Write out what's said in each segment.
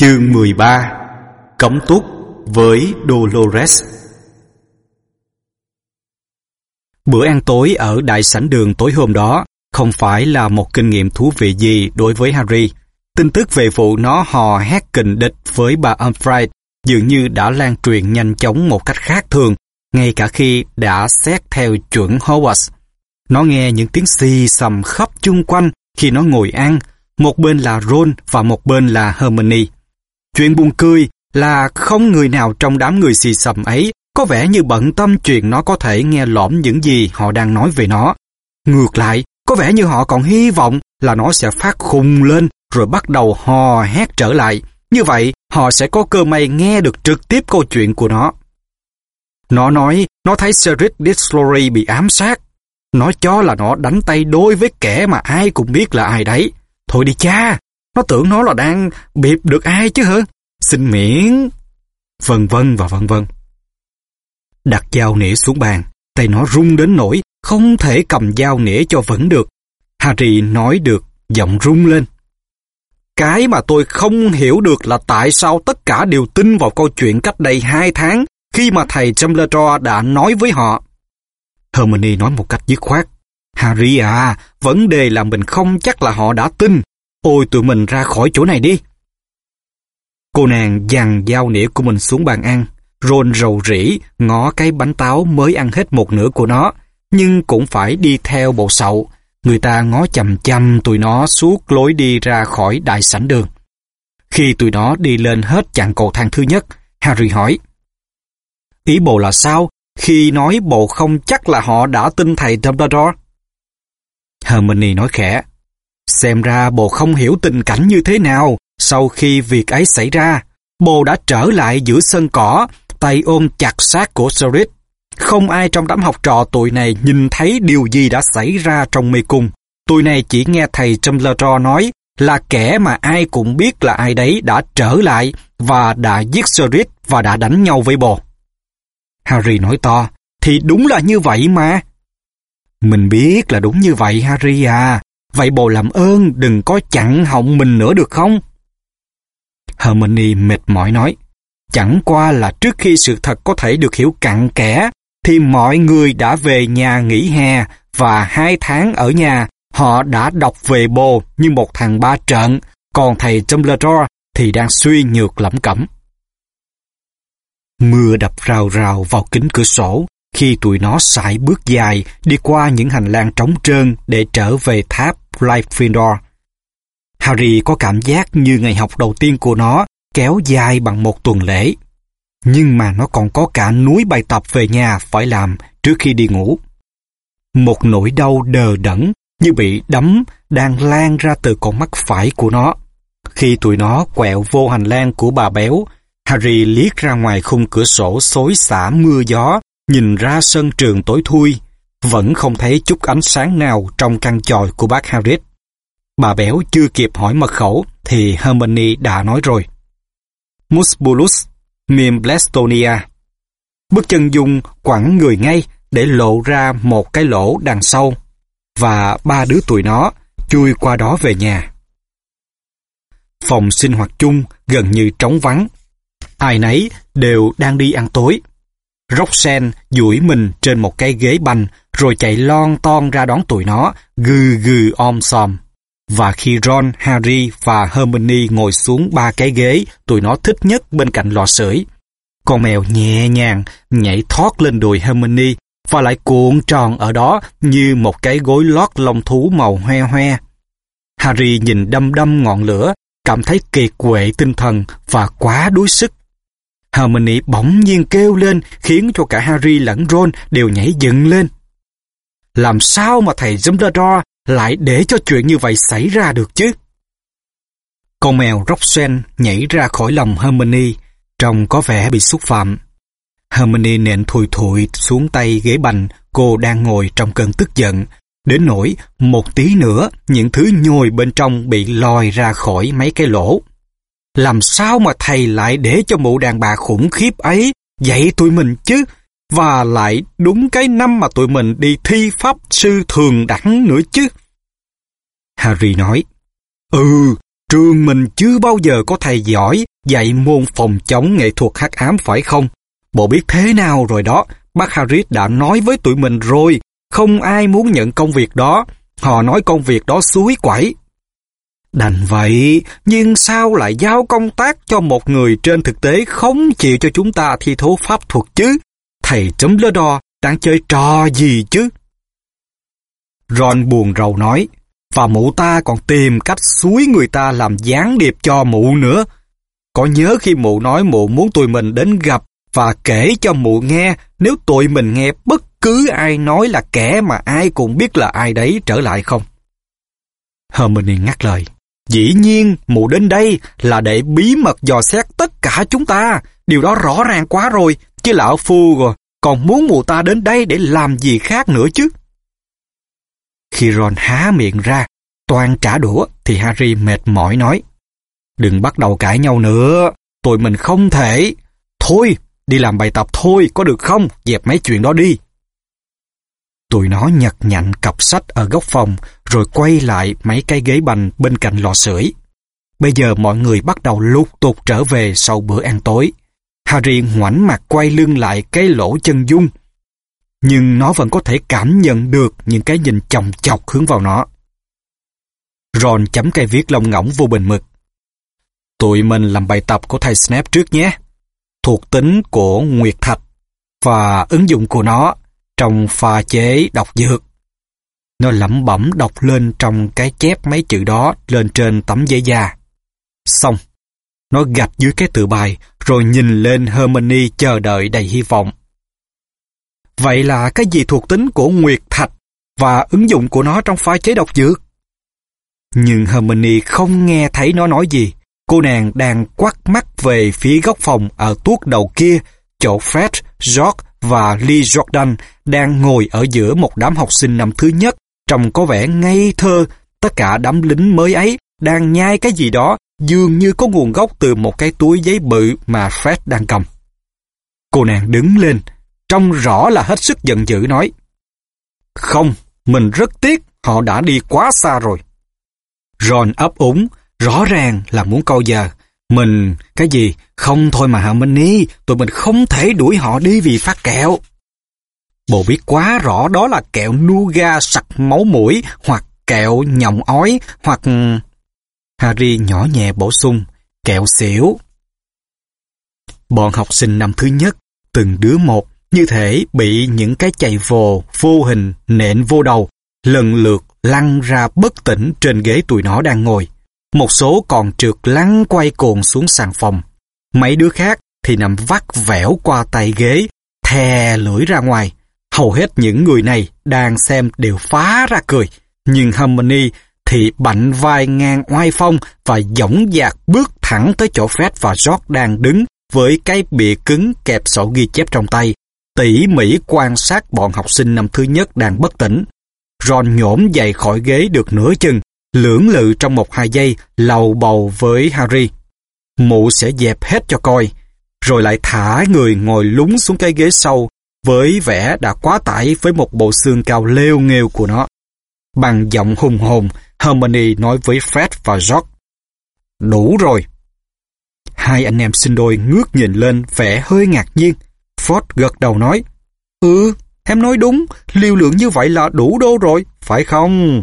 Chương 13 Cấm túc với Dolores Bữa ăn tối ở đại sảnh đường tối hôm đó không phải là một kinh nghiệm thú vị gì đối với Harry. Tin tức về vụ nó hò hét kình địch với bà Umfright dường như đã lan truyền nhanh chóng một cách khác thường, ngay cả khi đã xét theo chuẩn Hogwarts. Nó nghe những tiếng xì xầm khắp chung quanh khi nó ngồi ăn, một bên là Ron và một bên là Hermione. Chuyện buồn cười là không người nào trong đám người xì xầm ấy có vẻ như bận tâm chuyện nó có thể nghe lõm những gì họ đang nói về nó. Ngược lại, có vẻ như họ còn hy vọng là nó sẽ phát khùng lên rồi bắt đầu hò hét trở lại. Như vậy, họ sẽ có cơ may nghe được trực tiếp câu chuyện của nó. Nó nói nó thấy Cedric Dislory bị ám sát. Nó cho là nó đánh tay đôi với kẻ mà ai cũng biết là ai đấy. Thôi đi cha, nó tưởng nó là đang biệp được ai chứ hả? Xin miễn. Vân vân và vân vân. Đặt dao nĩa xuống bàn, tay nó rung đến nỗi không thể cầm dao nĩa cho vẫn được. Harry nói được, giọng rung lên. Cái mà tôi không hiểu được là tại sao tất cả đều tin vào câu chuyện cách đây hai tháng khi mà thầy Dumbledore đã nói với họ. Hermione nói một cách dứt khoát. Harry à, vấn đề là mình không chắc là họ đã tin. Ôi tụi mình ra khỏi chỗ này đi. Cô nàng dằn dao nĩa của mình xuống bàn ăn, rôn rầu rĩ, ngó cái bánh táo mới ăn hết một nửa của nó, nhưng cũng phải đi theo bộ sậu. Người ta ngó chầm chầm tụi nó suốt lối đi ra khỏi đại sảnh đường. Khi tụi nó đi lên hết chặng cầu thang thứ nhất, Harry hỏi. Ý bộ là sao khi nói bộ không chắc là họ đã tin thầy Dumbledore? Hermione nói khẽ. Xem ra bồ không hiểu tình cảnh như thế nào sau khi việc ấy xảy ra. Bồ đã trở lại giữa sân cỏ, tay ôm chặt sát của Sorit. Không ai trong đám học trò tụi này nhìn thấy điều gì đã xảy ra trong mê cung. Tụi này chỉ nghe thầy Dumbledore nói là kẻ mà ai cũng biết là ai đấy đã trở lại và đã giết Sorit và đã đánh nhau với bồ. Harry nói to, thì đúng là như vậy mà. Mình biết là đúng như vậy Harry à, vậy bồ làm ơn đừng có chặn họng mình nữa được không? Hermione mệt mỏi nói, chẳng qua là trước khi sự thật có thể được hiểu cặn kẽ, thì mọi người đã về nhà nghỉ hè và hai tháng ở nhà họ đã đọc về bồ như một thằng ba trận, còn thầy Dumbledore thì đang suy nhược lẩm cẩm. Mưa đập rào rào vào kính cửa sổ khi tụi nó sải bước dài đi qua những hành lang trống trơn để trở về tháp Gryffindor. Harry có cảm giác như ngày học đầu tiên của nó kéo dài bằng một tuần lễ. Nhưng mà nó còn có cả núi bài tập về nhà phải làm trước khi đi ngủ. Một nỗi đau đờ đẫn như bị đấm đang lan ra từ con mắt phải của nó. Khi tụi nó quẹo vô hành lang của bà béo, Harry liếc ra ngoài khung cửa sổ xối xả mưa gió, nhìn ra sân trường tối thui, vẫn không thấy chút ánh sáng nào trong căn chòi của bác Harris. Bà béo chưa kịp hỏi mật khẩu thì Hermione đã nói rồi. Musbulus, Mim Bước chân Dung quẳng người ngay để lộ ra một cái lỗ đằng sau và ba đứa tụi nó chui qua đó về nhà. Phòng sinh hoạt chung gần như trống vắng. Ai nấy đều đang đi ăn tối. Roxanne duỗi mình trên một cái ghế banh rồi chạy lon ton ra đón tụi nó, gừ gừ om sòm. Và khi Ron, Harry và Hermione ngồi xuống ba cái ghế tụi nó thích nhất bên cạnh lò sưởi, con mèo nhẹ nhàng nhảy thoát lên đùi Hermione và lại cuộn tròn ở đó như một cái gối lót lông thú màu hoe hoe. Harry nhìn đâm đâm ngọn lửa, cảm thấy kiệt quệ tinh thần và quá đuối sức. Hermione bỗng nhiên kêu lên khiến cho cả Harry lẫn Ron đều nhảy dựng lên. Làm sao mà thầy Dumbledore lại để cho chuyện như vậy xảy ra được chứ? Con mèo Roxanne nhảy ra khỏi lòng Hermione, trông có vẻ bị xúc phạm. Hermione nện thùi thụi xuống tay ghế bành cô đang ngồi trong cơn tức giận, đến nỗi một tí nữa những thứ nhồi bên trong bị lòi ra khỏi mấy cái lỗ. Làm sao mà thầy lại để cho mụ đàn bà khủng khiếp ấy dạy tụi mình chứ? Và lại đúng cái năm mà tụi mình đi thi pháp sư thường đẳng nữa chứ. Harry nói, Ừ, Trường mình chưa bao giờ có thầy giỏi dạy môn phòng chống nghệ thuật hắc ám phải không? Bộ biết thế nào rồi đó, bác Harris đã nói với tụi mình rồi, không ai muốn nhận công việc đó. Họ nói công việc đó suối quẩy. Đành vậy, nhưng sao lại giao công tác cho một người trên thực tế không chịu cho chúng ta thi thố pháp thuật chứ? Thầy chấm lơ đo đang chơi trò gì chứ? Ron buồn rầu nói, và mụ ta còn tìm cách suối người ta làm gián điệp cho mụ nữa. Có nhớ khi mụ nói mụ muốn tụi mình đến gặp và kể cho mụ nghe nếu tụi mình nghe bất cứ ai nói là kẻ mà ai cũng biết là ai đấy trở lại không? Hermione ngắt lời. Dĩ nhiên, mụ đến đây là để bí mật dò xét tất cả chúng ta. Điều đó rõ ràng quá rồi, chứ lão phu rồi, còn muốn mụ ta đến đây để làm gì khác nữa chứ? Khi Ron há miệng ra, toàn trả đũa, thì Harry mệt mỏi nói. Đừng bắt đầu cãi nhau nữa, tụi mình không thể. Thôi, đi làm bài tập thôi, có được không? Dẹp mấy chuyện đó đi. Tụi nó nhặt nhạnh cặp sách ở góc phòng, rồi quay lại mấy cái ghế bành bên cạnh lò sưởi. Bây giờ mọi người bắt đầu lục tục trở về sau bữa ăn tối. Harry ngoảnh mặt quay lưng lại cái lỗ chân dung. Nhưng nó vẫn có thể cảm nhận được những cái nhìn chồng chọc hướng vào nó. Ron chấm cây viết lông ngỗng vô bình mực. Tụi mình làm bài tập của thầy snap trước nhé. Thuộc tính của Nguyệt Thạch và ứng dụng của nó trong pha chế độc dược. Nó lẩm bẩm đọc lên trong cái chép mấy chữ đó lên trên tấm giấy da. Xong, nó gạch dưới cái tự bài rồi nhìn lên Hermione chờ đợi đầy hy vọng. Vậy là cái gì thuộc tính của Nguyệt Thạch và ứng dụng của nó trong pha chế độc dược? Nhưng Hermione không nghe thấy nó nói gì. Cô nàng đang quắt mắt về phía góc phòng ở tuốt đầu kia, chỗ Fred, George và Lee Jordan đang ngồi ở giữa một đám học sinh năm thứ nhất, trông có vẻ ngây thơ. Tất cả đám lính mới ấy đang nhai cái gì đó dường như có nguồn gốc từ một cái túi giấy bự mà Fred đang cầm. Cô nàng đứng lên, trông rõ là hết sức giận dữ nói. Không, mình rất tiếc, họ đã đi quá xa rồi. Ron ấp úng, rõ ràng là muốn câu giờ. Mình, cái gì? Không thôi mà Hermione, tụi mình không thể đuổi họ đi vì phát kẹo. Bồ biết quá rõ đó là kẹo nuga sặc máu mũi, hoặc kẹo nhộng ói, hoặc... Harry nhỏ nhẹ bổ sung, kẹo xỉu. Bọn học sinh năm thứ nhất, từng đứa một, như thể bị những cái chày vồ vô hình nện vô đầu, lần lượt lăn ra bất tỉnh trên ghế tụi nó đang ngồi. Một số còn trượt lăn quay cuồng xuống sàn phòng. Mấy đứa khác thì nằm vắt vẻo qua tay ghế, thè lưỡi ra ngoài. Hầu hết những người này đang xem đều phá ra cười. Nhưng Harmony thì bạnh vai ngang oai phong và dõng dạc bước thẳng tới chỗ Fred và George đang đứng với cái bìa cứng kẹp sổ ghi chép trong tay, tỉ mỉ quan sát bọn học sinh năm thứ nhất đang bất tỉnh. Ron nhổm dậy khỏi ghế được nửa chừng, lưỡng lự trong một hai giây, lầu bầu với Harry. Mụ sẽ dẹp hết cho coi, rồi lại thả người ngồi lúng xuống cái ghế sau, với vẻ đã quá tải với một bộ xương cao leo nghêu của nó. Bằng giọng hùng hồn, Hermione nói với Fred và George. Đủ rồi. Hai anh em sinh đôi ngước nhìn lên vẻ hơi ngạc nhiên. Ford gật đầu nói. Ừ, em nói đúng, liều lượng như vậy là đủ đô rồi, phải không?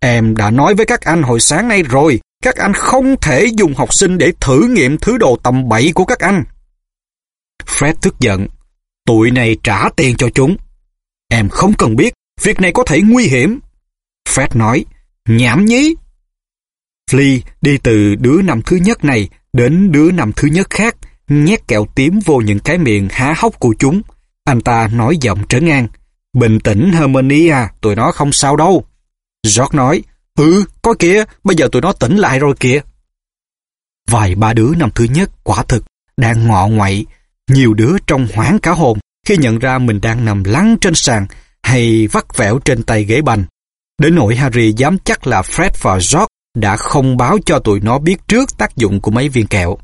Em đã nói với các anh hồi sáng nay rồi, các anh không thể dùng học sinh để thử nghiệm thứ đồ tầm bậy của các anh. Fred tức giận. Tụi này trả tiền cho chúng. Em không cần biết, việc này có thể nguy hiểm. Fred nói, nhảm nhí. Flea đi từ đứa năm thứ nhất này đến đứa năm thứ nhất khác, nhét kẹo tím vô những cái miệng há hốc của chúng. Anh ta nói giọng trấn an. Bình tĩnh Hermione à, tụi nó không sao đâu. George nói, ừ, có kìa, bây giờ tụi nó tỉnh lại rồi kìa. Vài ba đứa năm thứ nhất quả thực đang ngọ ngoậy, nhiều đứa trong hoảng cả hồn khi nhận ra mình đang nằm lăn trên sàn hay vắt vẻo trên tay ghế bành. Đến nỗi Harry dám chắc là Fred và George đã không báo cho tụi nó biết trước tác dụng của mấy viên kẹo.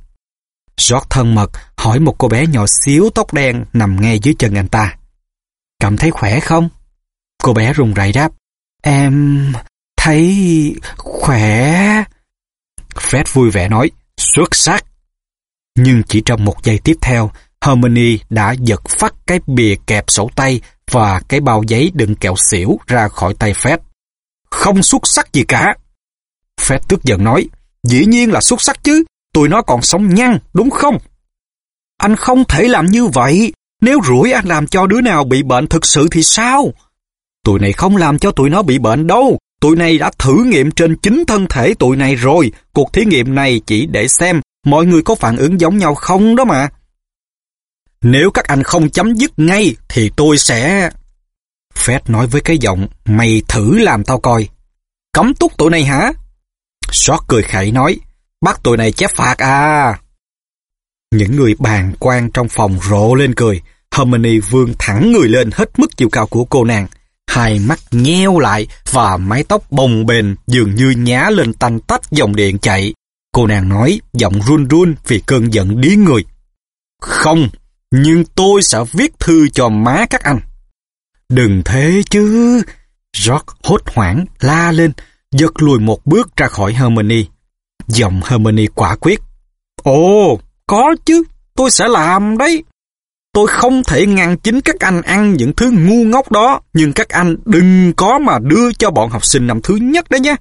George thân mật hỏi một cô bé nhỏ xíu tóc đen nằm ngay dưới chân anh ta. Cảm thấy khỏe không? Cô bé run rẩy đáp. Em thấy khỏe. Fred vui vẻ nói, xuất sắc. Nhưng chỉ trong một giây tiếp theo, Harmony đã giật phát cái bìa kẹp sổ tay và cái bao giấy đựng kẹo xỉu ra khỏi tay Fred. Không xuất sắc gì cả. Fred tức giận nói, dĩ nhiên là xuất sắc chứ, tụi nó còn sống nhăn, đúng không? Anh không thể làm như vậy, nếu rủi anh làm cho đứa nào bị bệnh thực sự thì sao? Tụi này không làm cho tụi nó bị bệnh đâu, tụi này đã thử nghiệm trên chính thân thể tụi này rồi, cuộc thí nghiệm này chỉ để xem mọi người có phản ứng giống nhau không đó mà. Nếu các anh không chấm dứt ngay thì tôi sẽ... Fred nói với cái giọng, mày thử làm tao coi. Cấm túc tụi này hả? Short cười khẩy nói, bắt tụi này chép phạt à. Những người bàn quan trong phòng rộ lên cười. Harmony vươn thẳng người lên hết mức chiều cao của cô nàng. Hai mắt nheo lại và mái tóc bồng bềnh dường như nhá lên tanh tách dòng điện chạy. Cô nàng nói, giọng run run vì cơn giận điên người. Không, nhưng tôi sẽ viết thư cho má các anh. Đừng thế chứ. George hốt hoảng la lên, giật lùi một bước ra khỏi Hermione. Giọng Hermione quả quyết. Ồ, có chứ, tôi sẽ làm đấy. Tôi không thể ngăn chính các anh ăn những thứ ngu ngốc đó, nhưng các anh đừng có mà đưa cho bọn học sinh năm thứ nhất đấy nhé.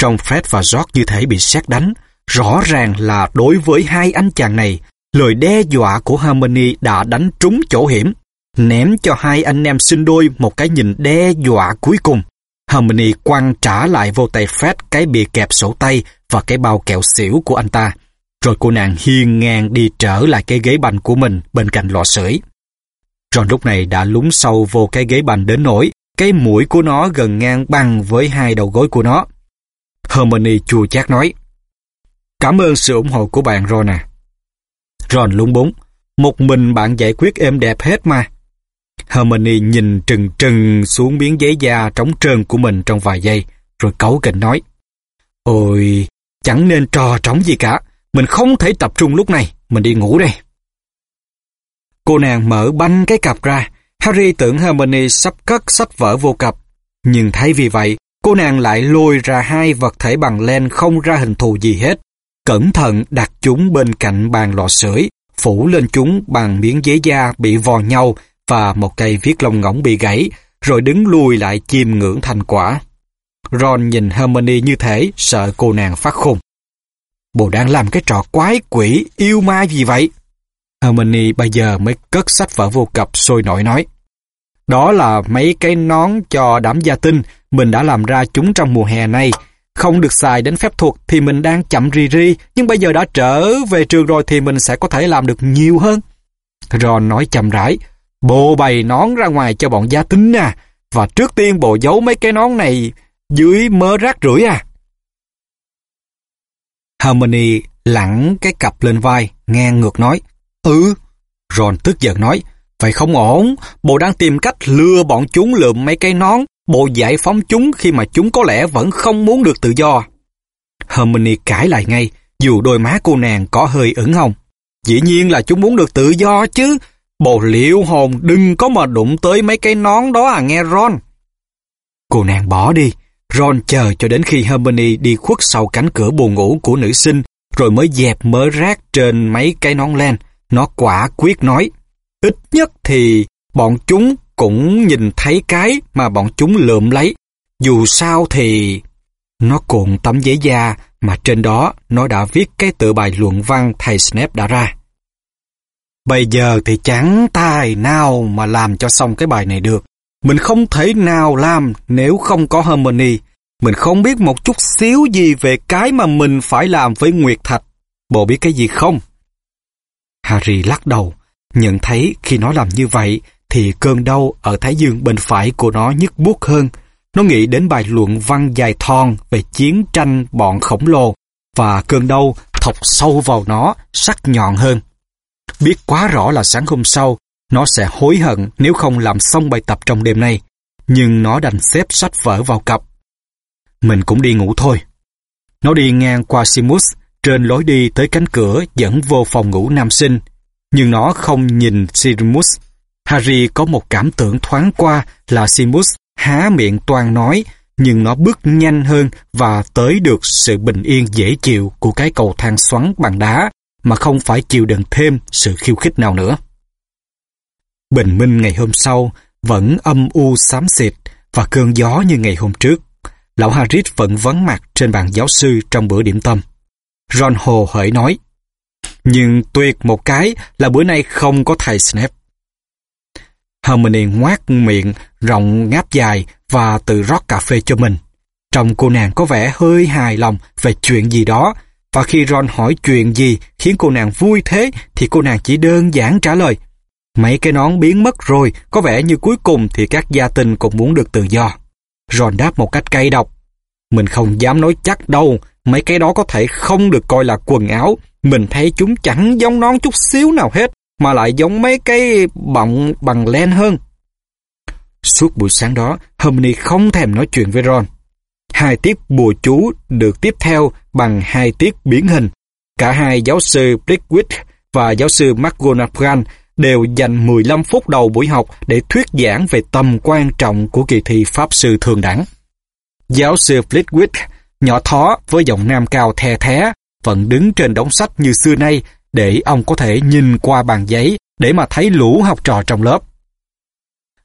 Trong Fred và George như thể bị xét đánh, rõ ràng là đối với hai anh chàng này, lời đe dọa của Harmony đã đánh trúng chỗ hiểm, ném cho hai anh em sinh đôi một cái nhìn đe dọa cuối cùng. Harmony quăng trả lại vô tay Fred cái bìa kẹp sổ tay và cái bao kẹo xỉu của anh ta. Rồi cô nàng hiên ngang đi trở lại cái ghế bành của mình bên cạnh lò sưởi. John lúc này đã lún sâu vô cái ghế bành đến nỗi cái mũi của nó gần ngang bằng với hai đầu gối của nó. Hermione chua chát nói Cảm ơn sự ủng hộ của bạn Ron à. Ron lúng búng. Một mình bạn giải quyết êm đẹp hết mà. Hermione nhìn trừng trừng xuống miếng giấy da trống trơn của mình trong vài giây, rồi cấu kỉnh nói. Ôi, chẳng nên trò trống gì cả. Mình không thể tập trung lúc này, mình đi ngủ đây. Cô nàng mở banh cái cặp ra, Harry tưởng Hermione sắp cất sách vở vô cặp. Nhưng thay vì vậy, cô nàng lại lôi ra hai vật thể bằng len không ra hình thù gì hết. Cẩn thận đặt chúng bên cạnh bàn lò sưởi, phủ lên chúng bằng miếng giấy da bị vò nhau và một cây viết lông ngỗng bị gãy, rồi đứng lùi lại chiêm ngưỡng thành quả. Ron nhìn Hermione như thế, sợ cô nàng phát khùng. Bồ đang làm cái trò quái quỷ, yêu ma gì vậy? Hermione bây giờ mới cất sách vở vô cập sôi nổi nói. Đó là mấy cái nón cho đám gia tinh, mình đã làm ra chúng trong mùa hè này. Không được xài đến phép thuật thì mình đang chậm ri ri, nhưng bây giờ đã trở về trường rồi thì mình sẽ có thể làm được nhiều hơn. Ron nói chậm rãi, bộ bày nón ra ngoài cho bọn gia tinh à, và trước tiên bộ giấu mấy cái nón này dưới mớ rác rưởi à. Harmony lẳng cái cặp lên vai, ngang ngược nói. Ừ. Ron tức giận nói. Vậy không ổn, bộ đang tìm cách lừa bọn chúng lượm mấy cây nón, bộ giải phóng chúng khi mà chúng có lẽ vẫn không muốn được tự do. Harmony cãi lại ngay, dù đôi má cô nàng có hơi ửng hồng. Dĩ nhiên là chúng muốn được tự do chứ. Bộ liệu hồn đừng có mà đụng tới mấy cây nón đó à nghe Ron. Cô nàng bỏ đi, Ron chờ cho đến khi Hermione đi khuất sau cánh cửa buồn ngủ của nữ sinh, rồi mới dẹp mớ rác trên mấy cái nón len. Nó quả quyết nói, ít nhất thì bọn chúng cũng nhìn thấy cái mà bọn chúng lượm lấy. Dù sao thì... Nó cuộn tấm giấy da mà trên đó nó đã viết cái tự bài luận văn thầy Snape đã ra. Bây giờ thì chẳng tài nào mà làm cho xong cái bài này được. Mình không thể nào làm nếu không có harmony. Mình không biết một chút xíu gì về cái mà mình phải làm với Nguyệt Thạch. Bộ biết cái gì không? Harry lắc đầu, nhận thấy khi nó làm như vậy thì cơn đau ở thái dương bên phải của nó nhức buốt hơn. Nó nghĩ đến bài luận văn dài thon về chiến tranh bọn khổng lồ và cơn đau thọc sâu vào nó sắc nhọn hơn. Biết quá rõ là sáng hôm sau nó sẽ hối hận nếu không làm xong bài tập trong đêm nay, nhưng nó đành xếp sách vở vào cặp. Mình cũng đi ngủ thôi. Nó đi ngang qua Simus, trên lối đi tới cánh cửa dẫn vô phòng ngủ nam sinh, nhưng nó không nhìn Simus. Harry có một cảm tưởng thoáng qua là Simus há miệng toàn nói, nhưng nó bước nhanh hơn và tới được sự bình yên dễ chịu của cái cầu thang xoắn bằng đá mà không phải chịu đựng thêm sự khiêu khích nào nữa. Bình minh ngày hôm sau vẫn âm u xám xịt và cơn gió như ngày hôm trước. Lão Harris vẫn vắng mặt trên bàn giáo sư trong bữa điểm tâm. Ron hồ hởi nói, nhưng tuyệt một cái là bữa nay không có thầy Snape. Hermione ngoác miệng, rộng ngáp dài và tự rót cà phê cho mình. Trong cô nàng có vẻ hơi hài lòng về chuyện gì đó, và khi Ron hỏi chuyện gì khiến cô nàng vui thế thì cô nàng chỉ đơn giản trả lời. Mấy cái nón biến mất rồi, có vẻ như cuối cùng thì các gia tinh cũng muốn được tự do. Ron đáp một cách cay độc. Mình không dám nói chắc đâu, mấy cái đó có thể không được coi là quần áo. Mình thấy chúng chẳng giống nón chút xíu nào hết, mà lại giống mấy cái bọng bằng len hơn. Suốt buổi sáng đó, Hermione không thèm nói chuyện với Ron. Hai tiết bùa chú được tiếp theo bằng hai tiết biến hình. Cả hai giáo sư Blickwick và giáo sư McGonagall đều dành 15 phút đầu buổi học để thuyết giảng về tầm quan trọng của kỳ thi Pháp sư thường đẳng. Giáo sư Flitwick, nhỏ thó với giọng nam cao the thé, vẫn đứng trên đống sách như xưa nay để ông có thể nhìn qua bàn giấy để mà thấy lũ học trò trong lớp.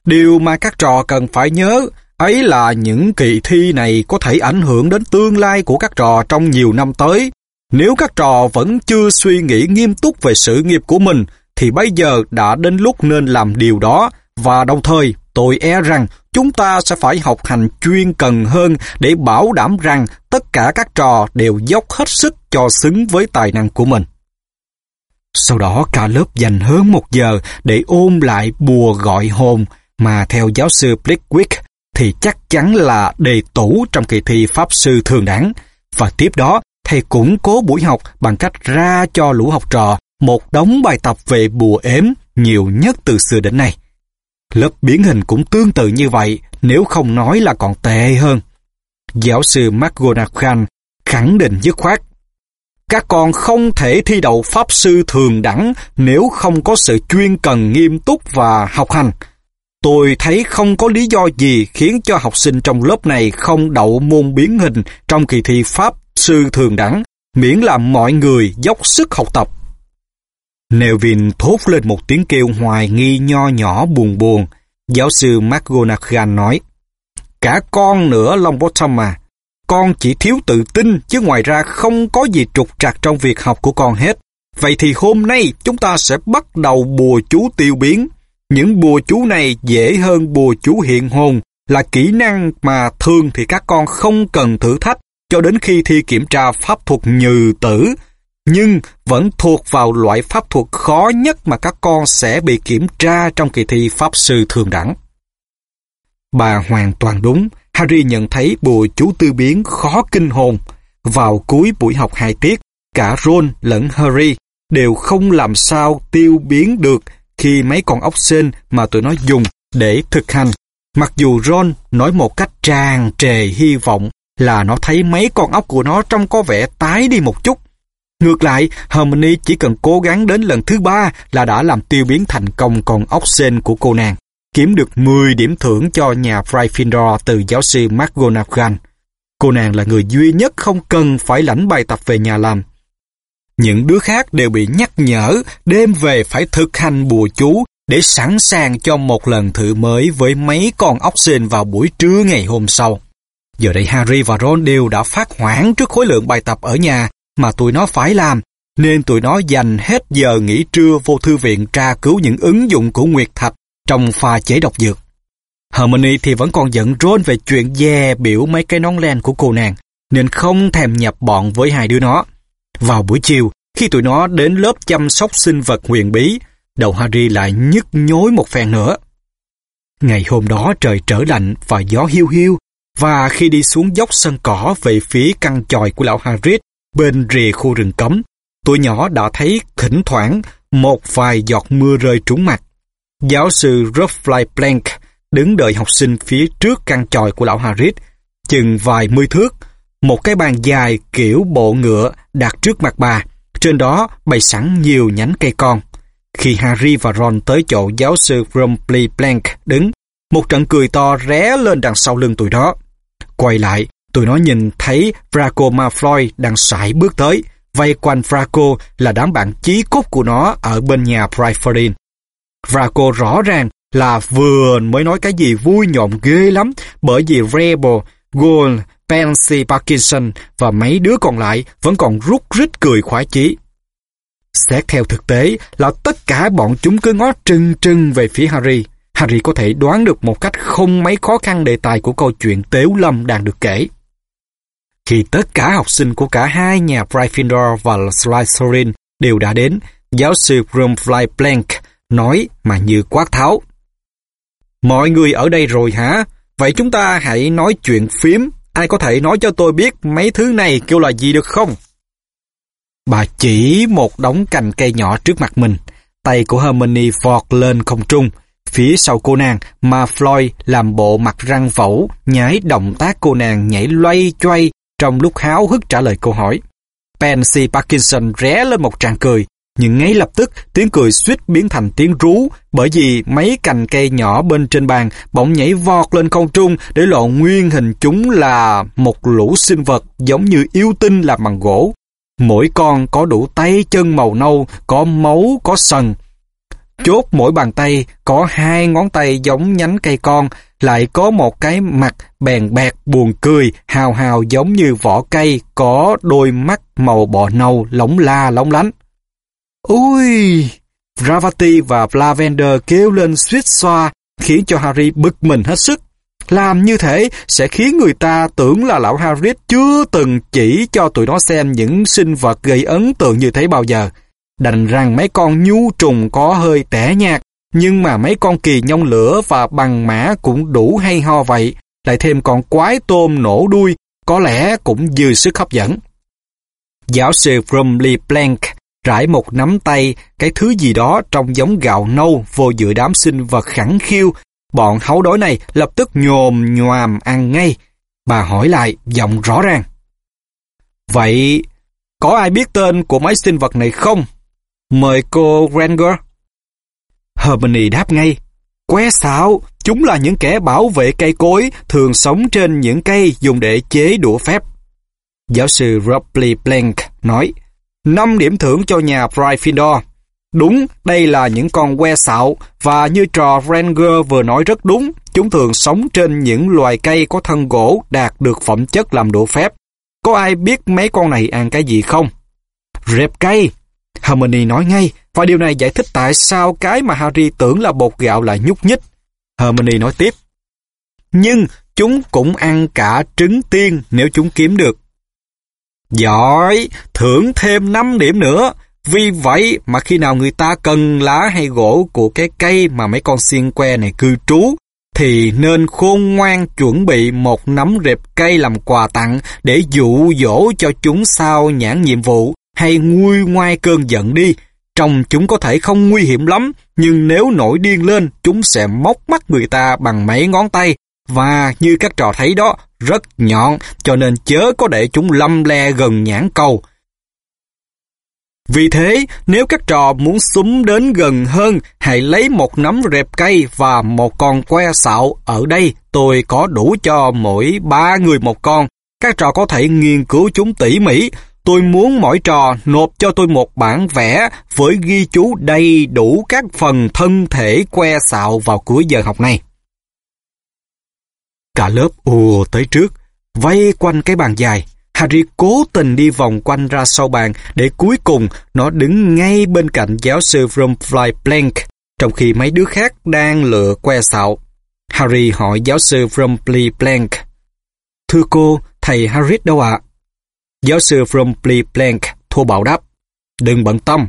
Điều mà các trò cần phải nhớ ấy là những kỳ thi này có thể ảnh hưởng đến tương lai của các trò trong nhiều năm tới. Nếu các trò vẫn chưa suy nghĩ nghiêm túc về sự nghiệp của mình, thì bây giờ đã đến lúc nên làm điều đó, và đồng thời tôi e rằng chúng ta sẽ phải học hành chuyên cần hơn để bảo đảm rằng tất cả các trò đều dốc hết sức cho xứng với tài năng của mình. Sau đó cả lớp dành hơn một giờ để ôm lại bùa gọi hồn mà theo giáo sư Blickwick thì chắc chắn là đề tủ trong kỳ thi Pháp sư thường Đảng. Và tiếp đó, thầy củng cố buổi học bằng cách ra cho lũ học trò một đống bài tập về bùa ếm nhiều nhất từ xưa đến nay. Lớp biến hình cũng tương tự như vậy, nếu không nói là còn tệ hơn. Giáo sư McGonagall khẳng định dứt khoát. Các con không thể thi đậu pháp sư thường đẳng nếu không có sự chuyên cần nghiêm túc và học hành. Tôi thấy không có lý do gì khiến cho học sinh trong lớp này không đậu môn biến hình trong kỳ thi Pháp sư thường đẳng, miễn là mọi người dốc sức học tập. Nevin thốt lên một tiếng kêu hoài nghi nho nhỏ buồn buồn. Giáo sư McGonagall nói, Cả con nữa Longbottom mà, con chỉ thiếu tự tin chứ ngoài ra không có gì trục trặc trong việc học của con hết. Vậy thì hôm nay chúng ta sẽ bắt đầu bùa chú tiêu biến. Những bùa chú này dễ hơn bùa chú hiện hồn, là kỹ năng mà thường thì các con không cần thử thách cho đến khi thi kiểm tra pháp thuật nhừ tử, nhưng vẫn thuộc vào loại pháp thuật khó nhất mà các con sẽ bị kiểm tra trong kỳ thi pháp sư thường đẳng. Bà hoàn toàn đúng, Harry nhận thấy bùa chú tư biến khó kinh hồn. Vào cuối buổi học hai tiết, cả Ron lẫn Harry đều không làm sao tiêu biến được khi mấy con ốc sên mà tụi nó dùng để thực hành. Mặc dù Ron nói một cách tràn trề hy vọng là nó thấy mấy con ốc của nó trông có vẻ tái đi một chút. Ngược lại, Hermione chỉ cần cố gắng đến lần thứ ba là đã làm tiêu biến thành công con ốc sên của cô nàng, kiếm được 10 điểm thưởng cho nhà Gryffindor từ giáo sư McGonagall. Cô nàng là người duy nhất không cần phải lãnh bài tập về nhà làm. Những đứa khác đều bị nhắc nhở đêm về phải thực hành bùa chú để sẵn sàng cho một lần thử mới với mấy con ốc sên vào buổi trưa ngày hôm sau. Giờ đây Harry và Ron đều đã phát hoảng trước khối lượng bài tập ở nhà mà tụi nó phải làm, nên tụi nó dành hết giờ nghỉ trưa vô thư viện tra cứu những ứng dụng của Nguyệt Thạch trong pha chế độc dược. Hermione thì vẫn còn giận Ron về chuyện dè biểu mấy cái nón len của cô nàng, nên không thèm nhập bọn với hai đứa nó. Vào buổi chiều, khi tụi nó đến lớp chăm sóc sinh vật huyền bí, đầu Harry lại nhức nhối một phen nữa. Ngày hôm đó trời trở lạnh và gió hiu hiu, và khi đi xuống dốc sân cỏ về phía căn chòi của lão Harry bên rìa khu rừng cấm, tụi nhỏ đã thấy thỉnh thoảng một vài giọt mưa rơi trúng mặt. Giáo sư Ruffly Plank đứng đợi học sinh phía trước căn tròi của lão Harris, chừng vài mươi thước, một cái bàn dài kiểu bộ ngựa đặt trước mặt bà. Trên đó bày sẵn nhiều nhánh cây con. Khi Harry và Ron tới chỗ giáo sư Grumpy Plank đứng, một trận cười to ré lên đằng sau lưng tụi đó. Quay lại, tụi nó nhìn thấy Draco Malfoy đang sải bước tới. Vây quanh Draco là đám bạn chí cốt của nó ở bên nhà Pryferin. Draco rõ ràng là vừa mới nói cái gì vui nhộn ghê lắm bởi vì Rebel, Gold, Pansy Parkinson và mấy đứa còn lại vẫn còn rút rít cười khoái chí. Xét theo thực tế là tất cả bọn chúng cứ ngó trừng trừng về phía Harry. Harry có thể đoán được một cách không mấy khó khăn đề tài của câu chuyện Tếu Lâm đang được kể. Khi tất cả học sinh của cả hai nhà Gryffindor và Slytherin đều đã đến, giáo sư Grumfly Blank nói mà như quát tháo. Mọi người ở đây rồi hả? Vậy chúng ta hãy nói chuyện phím. Ai có thể nói cho tôi biết mấy thứ này kêu là gì được không? Bà chỉ một đống cành cây nhỏ trước mặt mình. Tay của Hermione vọt lên không trung. Phía sau cô nàng, mà Floyd làm bộ mặt răng vẩu, nhái động tác cô nàng nhảy loay choay trong lúc háo hức trả lời câu hỏi. Pansy Parkinson ré lên một tràng cười, nhưng ngay lập tức tiếng cười suýt biến thành tiếng rú bởi vì mấy cành cây nhỏ bên trên bàn bỗng nhảy vọt lên không trung để lộ nguyên hình chúng là một lũ sinh vật giống như yêu tinh làm bằng gỗ. Mỗi con có đủ tay chân màu nâu, có máu, có sần. Chốt mỗi bàn tay có hai ngón tay giống nhánh cây con, lại có một cái mặt bèn bẹt buồn cười, hào hào giống như vỏ cây, có đôi mắt màu bò nâu lóng la lóng lánh. Ui! Ravati và Lavender kêu lên suýt xoa, khiến cho Harry bực mình hết sức. Làm như thế sẽ khiến người ta tưởng là lão Harris chưa từng chỉ cho tụi nó xem những sinh vật gây ấn tượng như thế bao giờ. Đành rằng mấy con nhu trùng có hơi tẻ nhạt, nhưng mà mấy con kỳ nhông lửa và bằng mã cũng đủ hay ho vậy, lại thêm con quái tôm nổ đuôi, có lẽ cũng dư sức hấp dẫn. Giáo sư Brumley Blank rải một nắm tay cái thứ gì đó trong giống gạo nâu vô giữa đám sinh vật khẳng khiêu Bọn hấu đói này lập tức nhồm nhòm ăn ngay. Bà hỏi lại, giọng rõ ràng. Vậy, có ai biết tên của mấy sinh vật này không? Mời cô Granger. Hermione đáp ngay. Que xạo, chúng là những kẻ bảo vệ cây cối, thường sống trên những cây dùng để chế đũa phép. Giáo sư Robley Blank nói, 5 điểm thưởng cho nhà Gryffindor. Đúng, đây là những con que xạo và như trò Ranger vừa nói rất đúng, chúng thường sống trên những loài cây có thân gỗ đạt được phẩm chất làm đũa phép. Có ai biết mấy con này ăn cái gì không? Rệp cây. Hermione nói ngay, và điều này giải thích tại sao cái mà Harry tưởng là bột gạo lại nhúc nhích. Hermione nói tiếp. Nhưng chúng cũng ăn cả trứng tiên nếu chúng kiếm được. Giỏi, thưởng thêm 5 điểm nữa. Vì vậy mà khi nào người ta cần lá hay gỗ của cái cây mà mấy con xiên que này cư trú, thì nên khôn ngoan chuẩn bị một nắm rệp cây làm quà tặng để dụ dỗ cho chúng sao nhãn nhiệm vụ hay nguôi ngoai cơn giận đi. Trong chúng có thể không nguy hiểm lắm, nhưng nếu nổi điên lên, chúng sẽ móc mắt người ta bằng mấy ngón tay. Và như các trò thấy đó, rất nhọn, cho nên chớ có để chúng lâm le gần nhãn cầu. Vì thế, nếu các trò muốn súng đến gần hơn, hãy lấy một nắm rệp cây và một con que xạo. Ở đây, tôi có đủ cho mỗi ba người một con. Các trò có thể nghiên cứu chúng tỉ mỉ. Tôi muốn mỗi trò nộp cho tôi một bản vẽ với ghi chú đầy đủ các phần thân thể que xạo vào cuối giờ học này. Cả lớp ùa tới trước, vây quanh cái bàn dài. Harry cố tình đi vòng quanh ra sau bàn để cuối cùng nó đứng ngay bên cạnh giáo sư Bromfly Blank, trong khi mấy đứa khác đang lựa que xạo. Harry hỏi giáo sư Bromley Blank. Thưa cô, thầy Harry đâu ạ? Giáo sư Bromley Plank thô bạo đáp. Đừng bận tâm.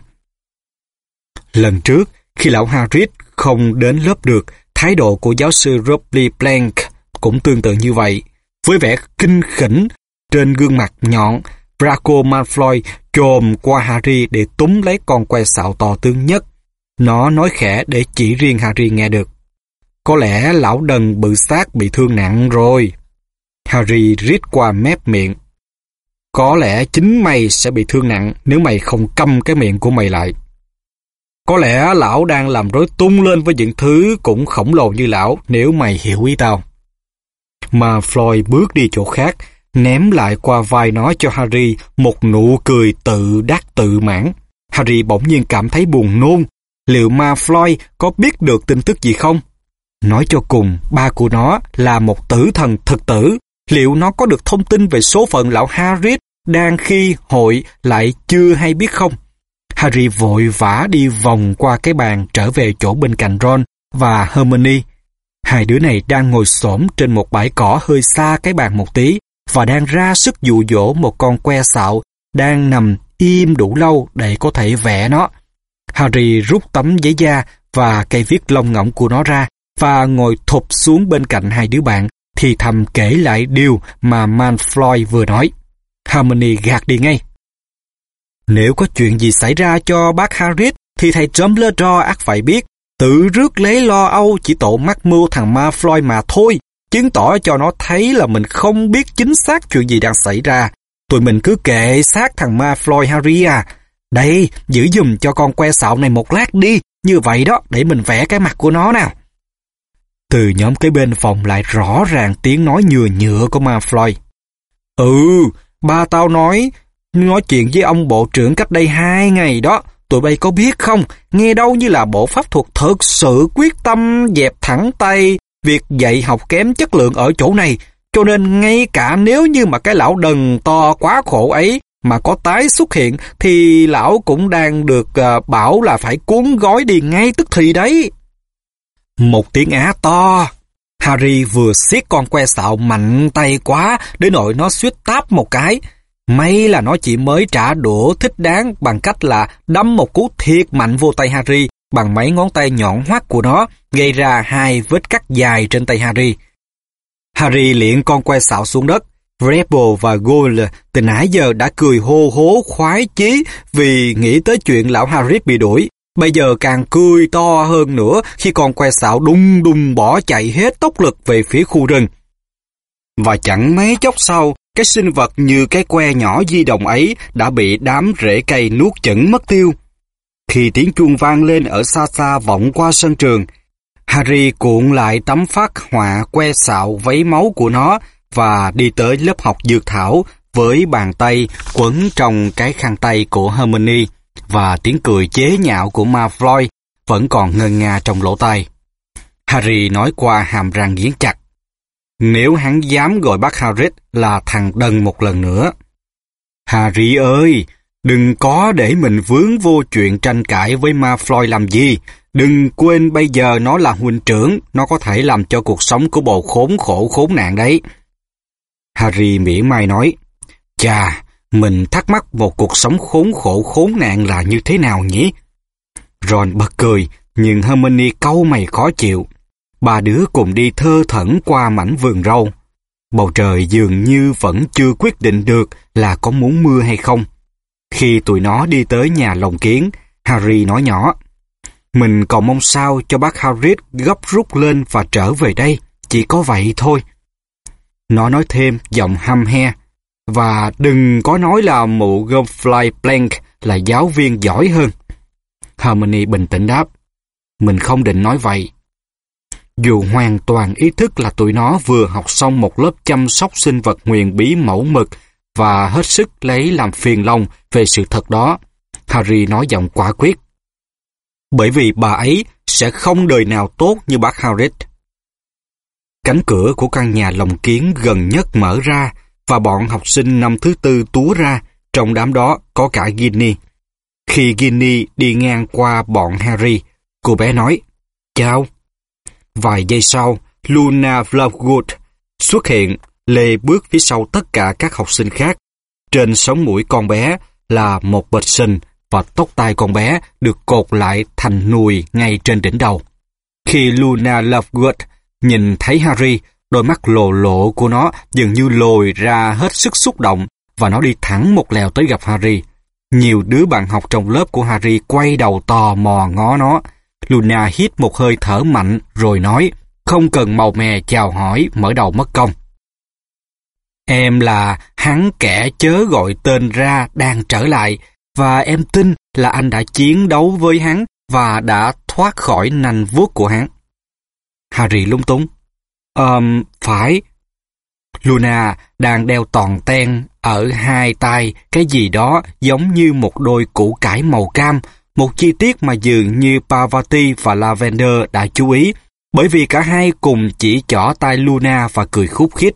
Lần trước, khi lão Harry không đến lớp được, thái độ của giáo sư Robley Plank cũng tương tự như vậy. Với vẻ kinh khỉnh, trên gương mặt nhọn, Draco Malfoy trồm qua Harry để túm lấy con que xạo to tướng nhất. Nó nói khẽ để chỉ riêng Harry nghe được. Có lẽ lão đần bự xác bị thương nặng rồi. Harry rít qua mép miệng. Có lẽ chính mày sẽ bị thương nặng nếu mày không câm cái miệng của mày lại. Có lẽ lão đang làm rối tung lên với những thứ cũng khổng lồ như lão nếu mày hiểu ý tao. Mà Floyd bước đi chỗ khác, ném lại qua vai nó cho Harry một nụ cười tự đắc tự mãn. Harry bỗng nhiên cảm thấy buồn nôn. Liệu ma Floyd có biết được tin tức gì không? Nói cho cùng, ba của nó là một tử thần thực tử. Liệu nó có được thông tin về số phận lão Harry đang khi hội lại chưa hay biết không? Harry vội vã đi vòng qua cái bàn trở về chỗ bên cạnh Ron và Hermione. Hai đứa này đang ngồi xổm trên một bãi cỏ hơi xa cái bàn một tí và đang ra sức dụ dỗ một con que sạo đang nằm im đủ lâu để có thể vẽ nó. Harry rút tấm giấy da và cây viết lông ngỗng của nó ra và ngồi thụp xuống bên cạnh hai đứa bạn thì thầm kể lại điều mà Manfloy vừa nói. Harmony gạt đi ngay. Nếu có chuyện gì xảy ra cho bác Harris, thì thầy Dumbledore ắt phải biết. Tự rước lấy lo âu chỉ tổ mắc mưu thằng Malfoy mà thôi, chứng tỏ cho nó thấy là mình không biết chính xác chuyện gì đang xảy ra. Tụi mình cứ kệ sát thằng Malfoy Harry à. Đây, giữ dùm cho con que sạo này một lát đi, như vậy đó, để mình vẽ cái mặt của nó nào. Từ nhóm kế bên phòng lại rõ ràng tiếng nói nhừa nhựa của Malfoy. Ừ, ba tao nói, nói chuyện với ông bộ trưởng cách đây hai ngày đó, tụi bay có biết không, nghe đâu như là bộ pháp thuật thực sự quyết tâm dẹp thẳng tay việc dạy học kém chất lượng ở chỗ này, cho nên ngay cả nếu như mà cái lão đần to quá khổ ấy mà có tái xuất hiện thì lão cũng đang được ờ, bảo là phải cuốn gói đi ngay tức thì đấy. Một tiếng á to. Harry vừa siết con que sạo mạnh tay quá đến nỗi nó suýt táp một cái. May là nó chỉ mới trả đũa thích đáng bằng cách là đâm một cú thiệt mạnh vô tay Harry bằng mấy ngón tay nhọn hoắt của nó, gây ra hai vết cắt dài trên tay Harry. Harry liệng con que sạo xuống đất. Rebel và Gold từ nãy giờ đã cười hô hố khoái chí vì nghĩ tới chuyện lão Harry bị đuổi. Bây giờ càng cười to hơn nữa khi con que xạo đung đung bỏ chạy hết tốc lực về phía khu rừng. Và chẳng mấy chốc sau, cái sinh vật như cái que nhỏ di động ấy đã bị đám rễ cây nuốt chửng mất tiêu. Khi tiếng chuông vang lên ở xa xa vọng qua sân trường, Harry cuộn lại tấm phát họa que xạo váy máu của nó và đi tới lớp học dược thảo với bàn tay quấn trong cái khăn tay của Hermione và tiếng cười chế nhạo của Malfoy vẫn còn ngân nga trong lỗ tai. Harry nói qua hàm răng nghiến chặt. Nếu hắn dám gọi bác Harry là thằng đần một lần nữa. Harry ơi, đừng có để mình vướng vô chuyện tranh cãi với Malfoy làm gì. Đừng quên bây giờ nó là huynh trưởng, nó có thể làm cho cuộc sống của bồ khốn khổ khốn nạn đấy. Harry mỉa mai nói, Chà, mình thắc mắc một cuộc sống khốn khổ khốn nạn là như thế nào nhỉ? Ron bật cười, nhưng Hermione câu mày khó chịu. Ba đứa cùng đi thơ thẩn qua mảnh vườn rau. Bầu trời dường như vẫn chưa quyết định được là có muốn mưa hay không. Khi tụi nó đi tới nhà lồng kiến, Harry nói nhỏ. Mình còn mong sao cho bác Harris gấp rút lên và trở về đây. Chỉ có vậy thôi. Nó nói thêm giọng hăm he. Và đừng có nói là mụ Gomfly Plank là giáo viên giỏi hơn. Harmony bình tĩnh đáp. Mình không định nói vậy. Dù hoàn toàn ý thức là tụi nó vừa học xong một lớp chăm sóc sinh vật huyền bí mẫu mực và hết sức lấy làm phiền lòng về sự thật đó, Harry nói giọng quả quyết. Bởi vì bà ấy sẽ không đời nào tốt như bác Harris. Cánh cửa của căn nhà lồng kiến gần nhất mở ra và bọn học sinh năm thứ tư túa ra, trong đám đó có cả Ginny. Khi Ginny đi ngang qua bọn Harry, cô bé nói, Chào. Vài giây sau, Luna Lovegood xuất hiện, lê bước phía sau tất cả các học sinh khác. Trên sống mũi con bé là một bệt sình và tóc tai con bé được cột lại thành nùi ngay trên đỉnh đầu. Khi Luna Lovegood nhìn thấy Harry, đôi mắt lồ lộ của nó dường như lồi ra hết sức xúc động và nó đi thẳng một lèo tới gặp Harry. Nhiều đứa bạn học trong lớp của Harry quay đầu tò mò ngó nó. Luna hít một hơi thở mạnh rồi nói, không cần màu mè chào hỏi, mở đầu mất công. Em là hắn kẻ chớ gọi tên ra đang trở lại, và em tin là anh đã chiến đấu với hắn và đã thoát khỏi nành vuốt của hắn. Harry lung túng. Ờm, um, phải, Luna đang đeo toàn ten ở hai tay. Cái gì đó giống như một đôi củ cải màu cam, một chi tiết mà dường như Parvati và Lavender đã chú ý, bởi vì cả hai cùng chỉ chỏ tay Luna và cười khúc khích.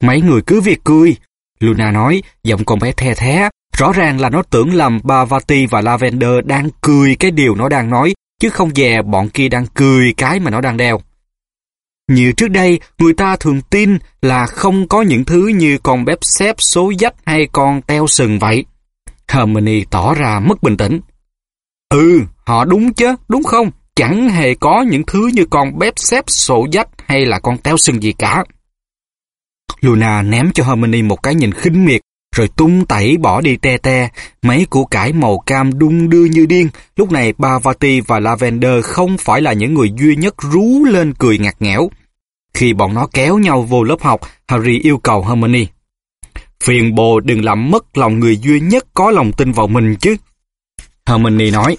Mấy người cứ việc cười, Luna nói, giọng con bé the thé, rõ ràng là nó tưởng lầm Parvati và Lavender đang cười cái điều nó đang nói, chứ không dè bọn kia đang cười cái mà nó đang đeo. Như trước đây, người ta thường tin là không có những thứ như con bếp xếp số dách hay con teo sừng vậy. Hermione tỏ ra mất bình tĩnh. Ừ, họ đúng chứ, đúng không? Chẳng hề có những thứ như con bếp xếp sổ dách hay là con teo sừng gì cả. Luna ném cho Hermione một cái nhìn khinh miệt, rồi tung tẩy bỏ đi te te, mấy củ cải màu cam đung đưa như điên. Lúc này Bavati và Lavender không phải là những người duy nhất rú lên cười ngặt nghẽo. Khi bọn nó kéo nhau vô lớp học, Harry yêu cầu Hermione. Phiền bồ đừng làm mất lòng người duy nhất có lòng tin vào mình chứ. Hermione nói,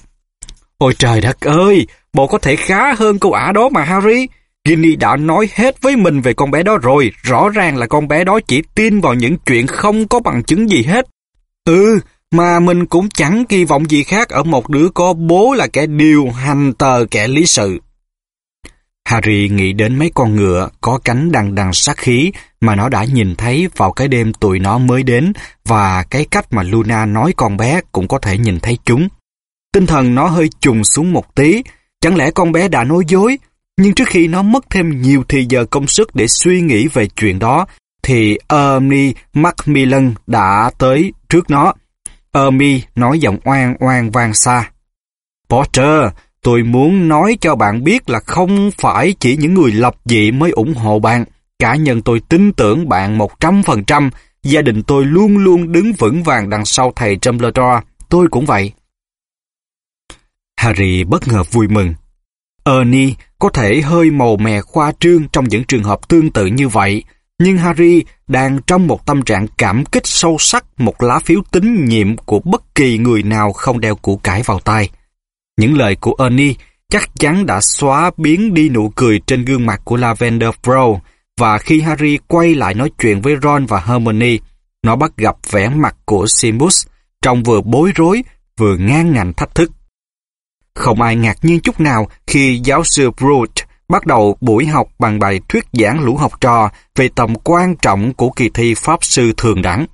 Ôi trời đất ơi, bộ có thể khá hơn cô ả đó mà Harry. Ginny đã nói hết với mình về con bé đó rồi, rõ ràng là con bé đó chỉ tin vào những chuyện không có bằng chứng gì hết. Ừ, mà mình cũng chẳng kỳ vọng gì khác ở một đứa có bố là kẻ điều hành tờ kẻ lý sự. Harry nghĩ đến mấy con ngựa có cánh đằng đằng sát khí mà nó đã nhìn thấy vào cái đêm tụi nó mới đến và cái cách mà Luna nói con bé cũng có thể nhìn thấy chúng. Tinh thần nó hơi trùng xuống một tí, chẳng lẽ con bé đã nói dối? Nhưng trước khi nó mất thêm nhiều thời giờ công sức để suy nghĩ về chuyện đó, thì Ernie Macmillan đã tới trước nó. Ernie nói giọng oan oan vang xa. Potter, tôi muốn nói cho bạn biết là không phải chỉ những người lập dị mới ủng hộ bạn. Cá nhân tôi tin tưởng bạn 100%, gia đình tôi luôn luôn đứng vững vàng đằng sau thầy Dumbledore. Tôi cũng vậy. Harry bất ngờ vui mừng. Ernie có thể hơi màu mè khoa trương trong những trường hợp tương tự như vậy, nhưng Harry đang trong một tâm trạng cảm kích sâu sắc một lá phiếu tín nhiệm của bất kỳ người nào không đeo củ cải vào tay. Những lời của Ernie chắc chắn đã xóa biến đi nụ cười trên gương mặt của Lavender Brown và khi Harry quay lại nói chuyện với Ron và Hermione, nó bắt gặp vẻ mặt của Seamus trông vừa bối rối vừa ngang ngạnh thách thức. Không ai ngạc nhiên chút nào khi giáo sư Brute bắt đầu buổi học bằng bài thuyết giảng lũ học trò về tầm quan trọng của kỳ thi Pháp Sư Thường đẳng.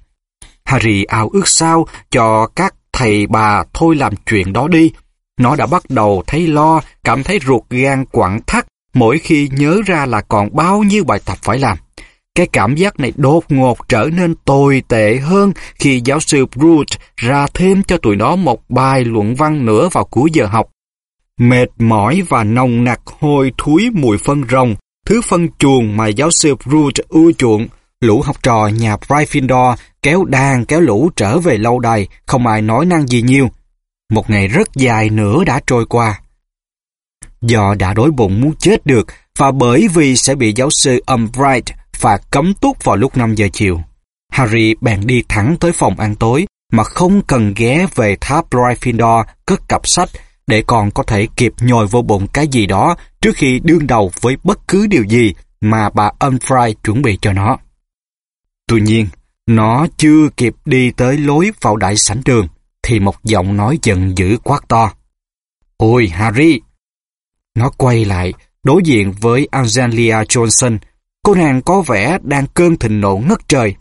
Harry ao ước sao cho các thầy bà thôi làm chuyện đó đi. Nó đã bắt đầu thấy lo, cảm thấy ruột gan quặn thắt mỗi khi nhớ ra là còn bao nhiêu bài tập phải làm. Cái cảm giác này đột ngột trở nên tồi tệ hơn khi giáo sư Brut ra thêm cho tụi nó một bài luận văn nữa vào cuối giờ học. Mệt mỏi và nồng nặc hôi thúi mùi phân rồng, thứ phân chuồng mà giáo sư Brut ưa chuộng, lũ học trò nhà Gryffindor kéo đàn kéo lũ trở về lâu đài, không ai nói năng gì nhiều. Một ngày rất dài nữa đã trôi qua. Do đã đói bụng muốn chết được và bởi vì sẽ bị giáo sư Umbright và cấm túc vào lúc 5 giờ chiều. Harry bèn đi thẳng tới phòng ăn tối mà không cần ghé về tháp Gryffindor cất cặp sách để còn có thể kịp nhồi vô bụng cái gì đó trước khi đương đầu với bất cứ điều gì mà bà Umfry chuẩn bị cho nó. Tuy nhiên, nó chưa kịp đi tới lối vào đại sảnh trường thì một giọng nói giận dữ quát to. Ôi Harry! Nó quay lại, đối diện với Angelia Johnson. Cô nàng có vẻ đang cơn thịnh nộ ngất trời.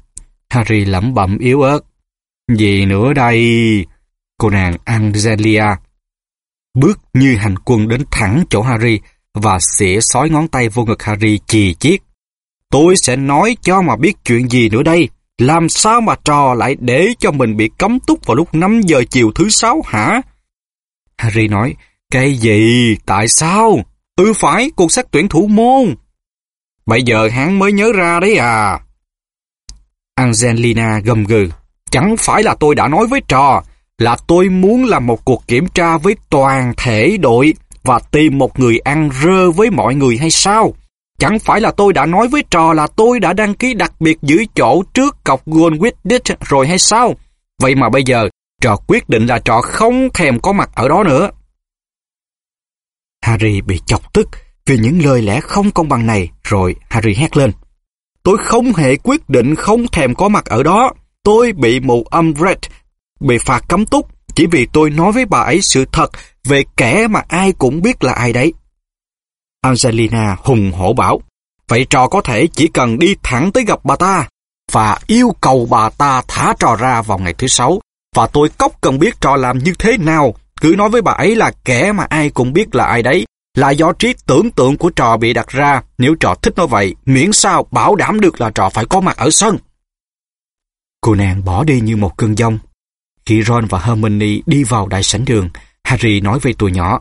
Harry lẩm bẩm yếu ớt. Gì nữa đây? Cô nàng Angelia bước như hành quân đến thẳng chỗ Harry và xỉa sói ngón tay vô ngực Harry chì chiết. Tôi sẽ nói cho mà biết chuyện gì nữa đây. Làm sao mà trò lại để cho mình bị cấm túc vào lúc 5 giờ chiều thứ sáu hả? Harry nói, cái gì? Tại sao? Ừ phải, cuộc xét tuyển thủ môn. Bây giờ hắn mới nhớ ra đấy à. Angelina gầm gừ. Chẳng phải là tôi đã nói với trò là tôi muốn làm một cuộc kiểm tra với toàn thể đội và tìm một người ăn rơ với mọi người hay sao? Chẳng phải là tôi đã nói với trò là tôi đã đăng ký đặc biệt giữ chỗ trước cọc Goldwich rồi hay sao? Vậy mà bây giờ, trò quyết định là trò không thèm có mặt ở đó nữa. Harry bị chọc tức vì những lời lẽ không công bằng này, rồi Harry hét lên. tôi không hề quyết định không thèm có mặt ở đó. Tôi bị mụ Umbret, bị phạt cấm túc, chỉ vì tôi nói với bà ấy sự thật về kẻ mà ai cũng biết là ai đấy. Angelina hùng hổ bảo, vậy trò có thể chỉ cần đi thẳng tới gặp bà ta và yêu cầu bà ta thả trò ra vào ngày thứ sáu và tôi cóc cần biết trò làm như thế nào cứ nói với bà ấy là kẻ mà ai cũng biết là ai đấy là do trí tưởng tượng của trò bị đặt ra, nếu trò thích nó vậy, miễn sao bảo đảm được là trò phải có mặt ở sân. Cô nàng bỏ đi như một cơn giông. Khi Ron và Hermione đi vào đại sảnh đường, Harry nói với tụi nhỏ,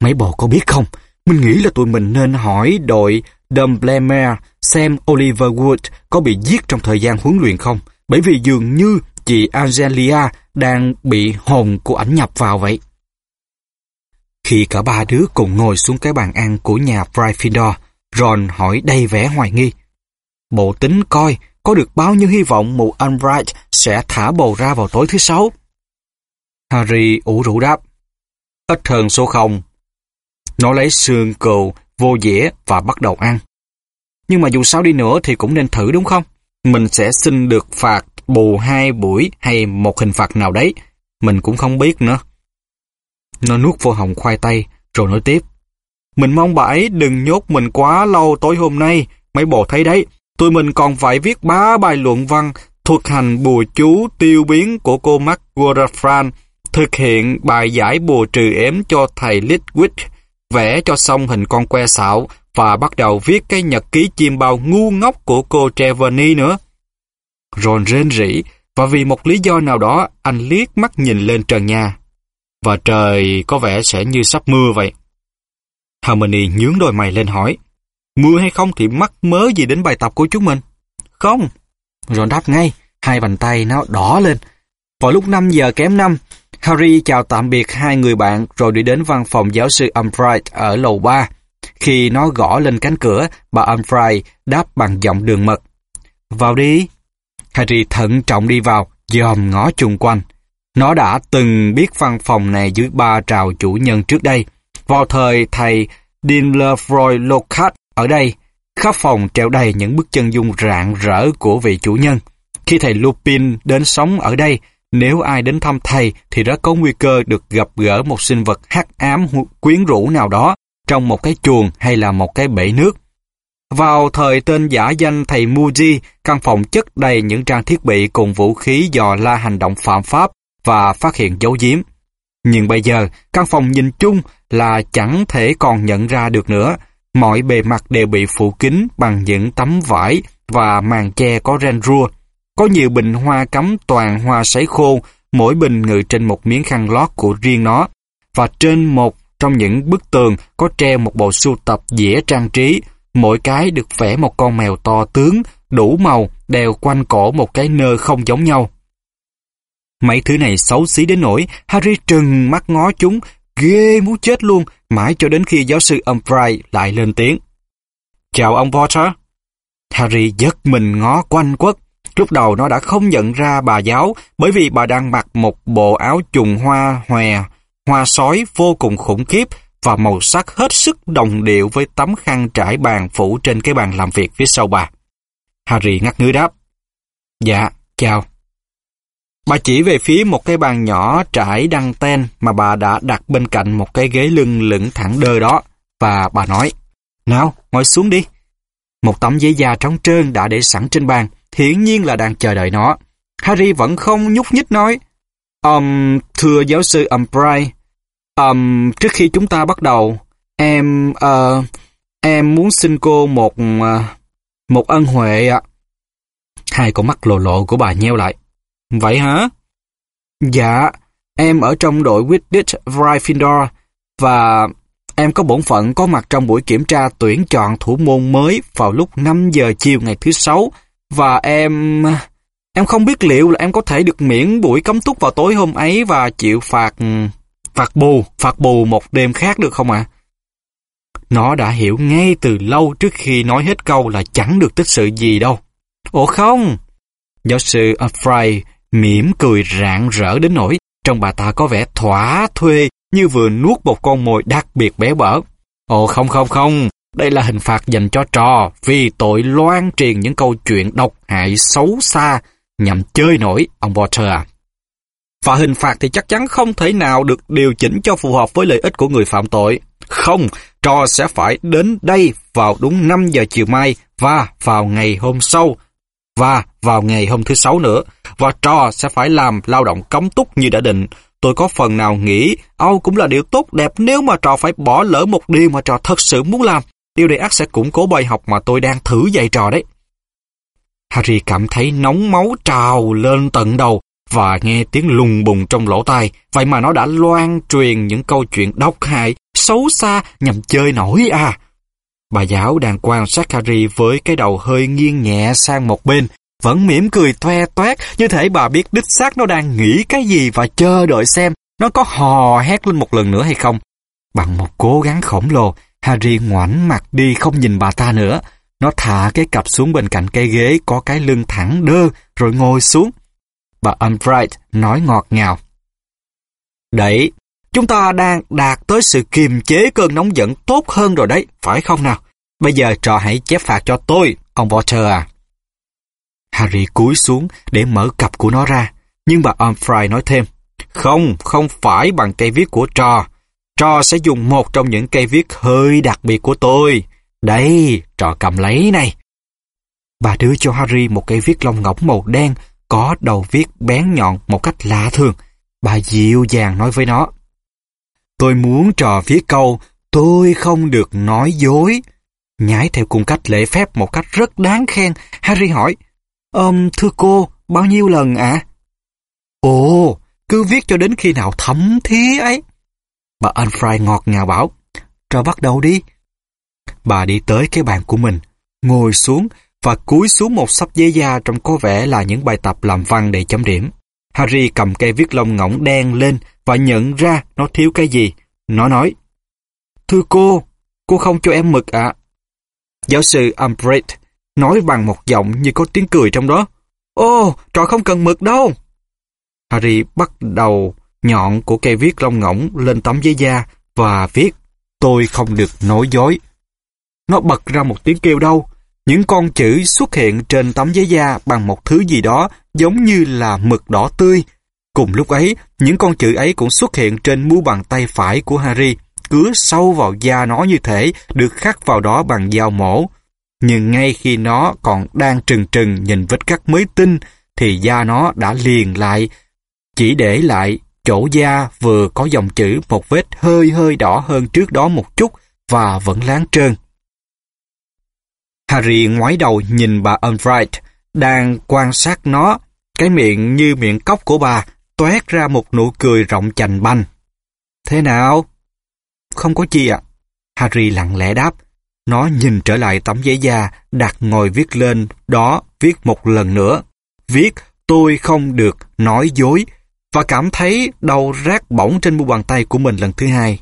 mấy bộ có biết không? Mình nghĩ là tụi mình nên hỏi đội Dumbledore xem Oliver Wood có bị giết trong thời gian huấn luyện không? Bởi vì dường như chị Angelia đang bị hồn của ảnh nhập vào vậy. Khi cả ba đứa cùng ngồi xuống cái bàn ăn của nhà Gryffindor, Ron hỏi đầy vẻ hoài nghi. Bộ tính coi có được bao nhiêu hy vọng mụ Albright sẽ thả bầu ra vào tối thứ sáu. Harry ủ rũ đáp. Ít hơn số không. Nó lấy xương cừu, vô dĩa và bắt đầu ăn. Nhưng mà dù sao đi nữa thì cũng nên thử đúng không? Mình sẽ xin được phạt bù hai buổi hay một hình phạt nào đấy. Mình cũng không biết nữa. Nó nuốt vô hồng khoai tây, rồi nói tiếp. Mình mong bà ấy đừng nhốt mình quá lâu tối hôm nay. Mấy bộ thấy đấy, tụi mình còn phải viết ba bài luận văn thuật hành bùa chú tiêu biến của cô Mark Gorafran, thực hiện bài giải bùa trừ ếm cho thầy Litwick, vẽ cho xong hình con que xạo và bắt đầu viết cái nhật ký chim bao ngu ngốc của cô trevani nữa. Ron rên rỉ, và vì một lý do nào đó anh liếc mắt nhìn lên trần nhà. Và trời có vẻ sẽ như sắp mưa vậy. Harmony nhướng đôi mày lên hỏi, mưa hay không thì mắc mớ gì đến bài tập của chúng mình? Không. Ron đáp ngay, hai bàn tay nó đỏ lên. Vào lúc 5 giờ kém 5, Harry chào tạm biệt hai người bạn rồi đi đến văn phòng giáo sư Umbright ở lầu 3. Khi nó gõ lên cánh cửa, bà Umbright đáp bằng giọng đường mật. Vào đi. Harry thận trọng đi vào, dòm ngó chung quanh. Nó đã từng biết văn phòng này dưới ba trào chủ nhân trước đây. Vào thời thầy Dean Lockhart ở đây, khắp phòng treo đầy những bức chân dung rạng rỡ của vị chủ nhân. Khi thầy Lupin đến sống ở đây, nếu ai đến thăm thầy thì rất có nguy cơ được gặp gỡ một sinh vật hắc ám quyến rũ nào đó trong một cái chuồng hay là một cái bể nước. Vào thời tên giả danh thầy Muji, căn phòng chất đầy những trang thiết bị cùng vũ khí dò la hành động phạm pháp và phát hiện dấu giếm. Nhưng bây giờ, căn phòng nhìn chung là chẳng thể còn nhận ra được nữa. Mọi bề mặt đều bị phủ kín bằng những tấm vải và màn che có ren rua. Có nhiều bình hoa cắm toàn hoa sấy khô, mỗi bình ngự trên một miếng khăn lót của riêng nó. Và trên một trong những bức tường có treo một bộ sưu tập dĩa trang trí, mỗi cái được vẽ một con mèo to tướng, đủ màu, đều quanh cổ một cái nơ không giống nhau. Mấy thứ này xấu xí đến nỗi Harry trừng mắt ngó chúng, ghê muốn chết luôn, mãi cho đến khi giáo sư Umbridge lại lên tiếng. Chào ông Potter. Harry giật mình ngó quanh quất. Lúc đầu nó đã không nhận ra bà giáo bởi vì bà đang mặc một bộ áo trùng hoa hòe, hoa sói vô cùng khủng khiếp và màu sắc hết sức đồng điệu với tấm khăn trải bàn phủ trên cái bàn làm việc phía sau bà. Harry ngắt ngứ đáp. Dạ, chào. Bà chỉ về phía một cái bàn nhỏ trải đăng ten mà bà đã đặt bên cạnh một cái ghế lưng lửng thẳng đơ đó và bà nói Nào, ngồi xuống đi. Một tấm giấy da trống trơn đã để sẵn trên bàn, hiển nhiên là đang chờ đợi nó. Harry vẫn không nhúc nhích nói Um, thưa giáo sư umbray um, trước khi chúng ta bắt đầu, em, uh, em muốn xin cô một, uh, một ân huệ ạ. Hai con mắt lồ lộ của bà nheo lại. Vậy hả? Dạ, em ở trong đội Quidditch Gryffindor và em có bổn phận có mặt trong buổi kiểm tra tuyển chọn thủ môn mới vào lúc 5 giờ chiều ngày thứ sáu và em... Em không biết liệu là em có thể được miễn buổi cấm túc vào tối hôm ấy và chịu phạt... phạt bù, phạt bù một đêm khác được không ạ? Nó đã hiểu ngay từ lâu trước khi nói hết câu là chẳng được tích sự gì đâu. Ồ không! Giáo sư Afraid mỉm cười rạng rỡ đến nỗi trong bà ta có vẻ thỏa thuê như vừa nuốt một con mồi đặc biệt bé bở. Ồ không không không, Đây là hình phạt dành cho trò vì tội loan truyền những câu chuyện độc hại xấu xa nhằm chơi nổi ông Potter à. Và hình phạt thì chắc chắn không thể nào được điều chỉnh cho phù hợp với lợi ích của người phạm tội. Không, trò sẽ phải đến đây vào đúng 5 giờ chiều mai và vào ngày hôm sau và vào ngày hôm thứ sáu nữa. Và trò sẽ phải làm lao động cấm túc như đã định. Tôi có phần nào nghĩ Âu cũng là điều tốt đẹp nếu mà trò phải bỏ lỡ một điều mà trò thật sự muốn làm. Điều này ác sẽ củng cố bài học mà tôi đang thử dạy trò đấy. Harry cảm thấy nóng máu trào lên tận đầu và nghe tiếng lùng bùng trong lỗ tai. Vậy mà nó đã loan truyền những câu chuyện độc hại, xấu xa nhằm chơi nổi à. Bà giáo đang quan sát Harry với cái đầu hơi nghiêng nhẹ sang một bên, vẫn mỉm cười toe toét như thể bà biết đích xác nó đang nghĩ cái gì và chờ đợi xem nó có hò hét lên một lần nữa hay không. Bằng một cố gắng khổng lồ, Harry ngoảnh mặt đi không nhìn bà ta nữa. Nó thả cái cặp xuống bên cạnh cây ghế có cái lưng thẳng đơ rồi ngồi xuống. Bà Umbright nói ngọt ngào. Đấy, chúng ta đang đạt tới sự kiềm chế cơn nóng giận tốt hơn rồi đấy, phải không nào? Bây giờ trò hãy chép phạt cho tôi, ông Potter à. Harry cúi xuống để mở cặp của nó ra, nhưng bà Umfry nói thêm, không, không phải bằng cây viết của trò. Trò sẽ dùng một trong những cây viết hơi đặc biệt của tôi. Đây, trò cầm lấy này. Bà đưa cho Harry một cây viết lông ngỗng màu đen có đầu viết bén nhọn một cách lạ thường. Bà dịu dàng nói với nó. Tôi muốn trò phía câu tôi không được nói dối. Nhái theo cung cách lễ phép một cách rất đáng khen. Harry hỏi, um, thưa cô, bao nhiêu lần ạ? À? Ồ, cứ viết cho đến khi nào thấm thí ấy. Bà Anfry ngọt ngào bảo, trò bắt đầu đi. Bà đi tới cái bàn của mình, ngồi xuống và cúi xuống một sắp giấy da trong có vẻ là những bài tập làm văn để chấm điểm. Harry cầm cây viết lông ngỗng đen lên và nhận ra nó thiếu cái gì. Nó nói, Thưa cô, cô không cho em mực ạ. Giáo sư Umbridge nói bằng một giọng như có tiếng cười trong đó. Ô, trò không cần mực đâu. Harry bắt đầu nhọn của cây viết lông ngỗng lên tấm giấy da và viết Tôi không được nói dối. Nó bật ra một tiếng kêu đau. Những con chữ xuất hiện trên tấm giấy da bằng một thứ gì đó giống như là mực đỏ tươi. Cùng lúc ấy, những con chữ ấy cũng xuất hiện trên mu bàn tay phải của Harry, cứa sâu vào da nó như thể được khắc vào đó bằng dao mổ. Nhưng ngay khi nó còn đang trừng trừng nhìn vết cắt mới tinh, thì da nó đã liền lại, chỉ để lại chỗ da vừa có dòng chữ một vết hơi hơi đỏ hơn trước đó một chút và vẫn láng trơn. Harry ngoái đầu nhìn bà Albright, đang quan sát nó, cái miệng như miệng cốc của bà, toét ra một nụ cười rộng chành banh. Thế nào? Không có chi ạ. Harry lặng lẽ đáp. Nó nhìn trở lại tấm giấy da, đặt ngồi viết lên, đó viết một lần nữa. Viết, tôi không được nói dối, và cảm thấy đầu rát bỏng trên mu bàn tay của mình lần thứ hai.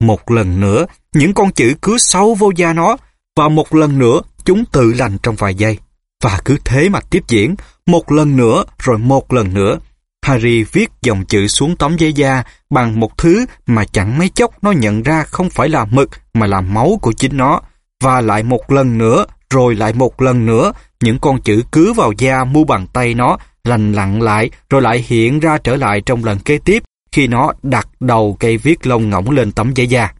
Một lần nữa, những con chữ cứ sâu vô da nó, và một lần nữa, chúng tự lành trong vài giây. Và cứ thế mà tiếp diễn, một lần nữa rồi một lần nữa. Harry viết dòng chữ xuống tấm giấy da bằng một thứ mà chẳng mấy chốc nó nhận ra không phải là mực mà là máu của chính nó. Và lại một lần nữa, rồi lại một lần nữa, những con chữ cứ vào da mu bàn tay nó lành lặn lại rồi lại hiện ra trở lại trong lần kế tiếp khi nó đặt đầu cây viết lông ngỗng lên tấm giấy da.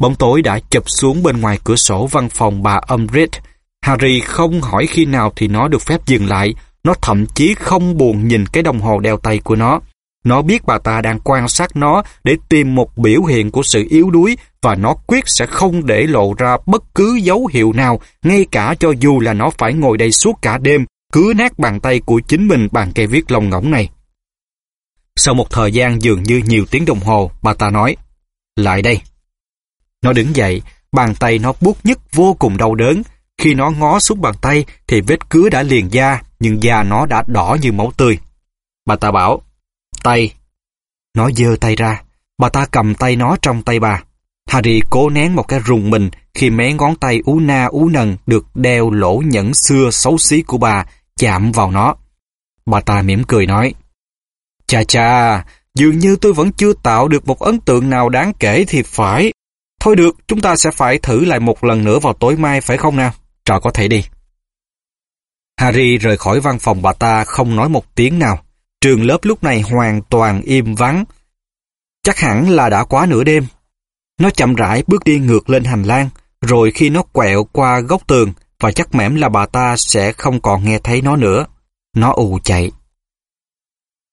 Bóng tối đã chụp xuống bên ngoài cửa sổ văn phòng bà Umbridge. Harry không hỏi khi nào thì nó được phép dừng lại. Nó thậm chí không buồn nhìn cái đồng hồ đeo tay của nó. Nó biết bà ta đang quan sát nó để tìm một biểu hiện của sự yếu đuối và nó quyết sẽ không để lộ ra bất cứ dấu hiệu nào, ngay cả cho dù là nó phải ngồi đây suốt cả đêm, cứa nát bàn tay của chính mình bằng cây viết lông ngỗng này. Sau một thời gian dường như nhiều tiếng đồng hồ, bà ta nói, lại đây. Nó đứng dậy, bàn tay nó buốt nhức vô cùng đau đớn. Khi nó ngó xuống bàn tay thì vết cứa đã liền da, nhưng da nó đã đỏ như máu tươi. Bà ta bảo, tay. Nó giơ tay ra, bà ta cầm tay nó trong tay bà. Harry cố nén một cái rùng mình khi mé ngón tay ú na ú nần được đeo lỗ nhẫn xưa xấu xí của bà chạm vào nó. Bà ta mỉm cười nói, Chà chà, dường như tôi vẫn chưa tạo được một ấn tượng nào đáng kể thì phải. Thôi được, chúng ta sẽ phải thử lại một lần nữa vào tối mai phải không nào? Trò có thể đi. Harry rời khỏi văn phòng bà ta không nói một tiếng nào. Trường lớp lúc này hoàn toàn im vắng. Chắc hẳn là đã quá nửa đêm. Nó chậm rãi bước đi ngược lên hành lang, rồi khi nó quẹo qua góc tường, và chắc mẻm là bà ta sẽ không còn nghe thấy nó nữa. Nó ù chạy.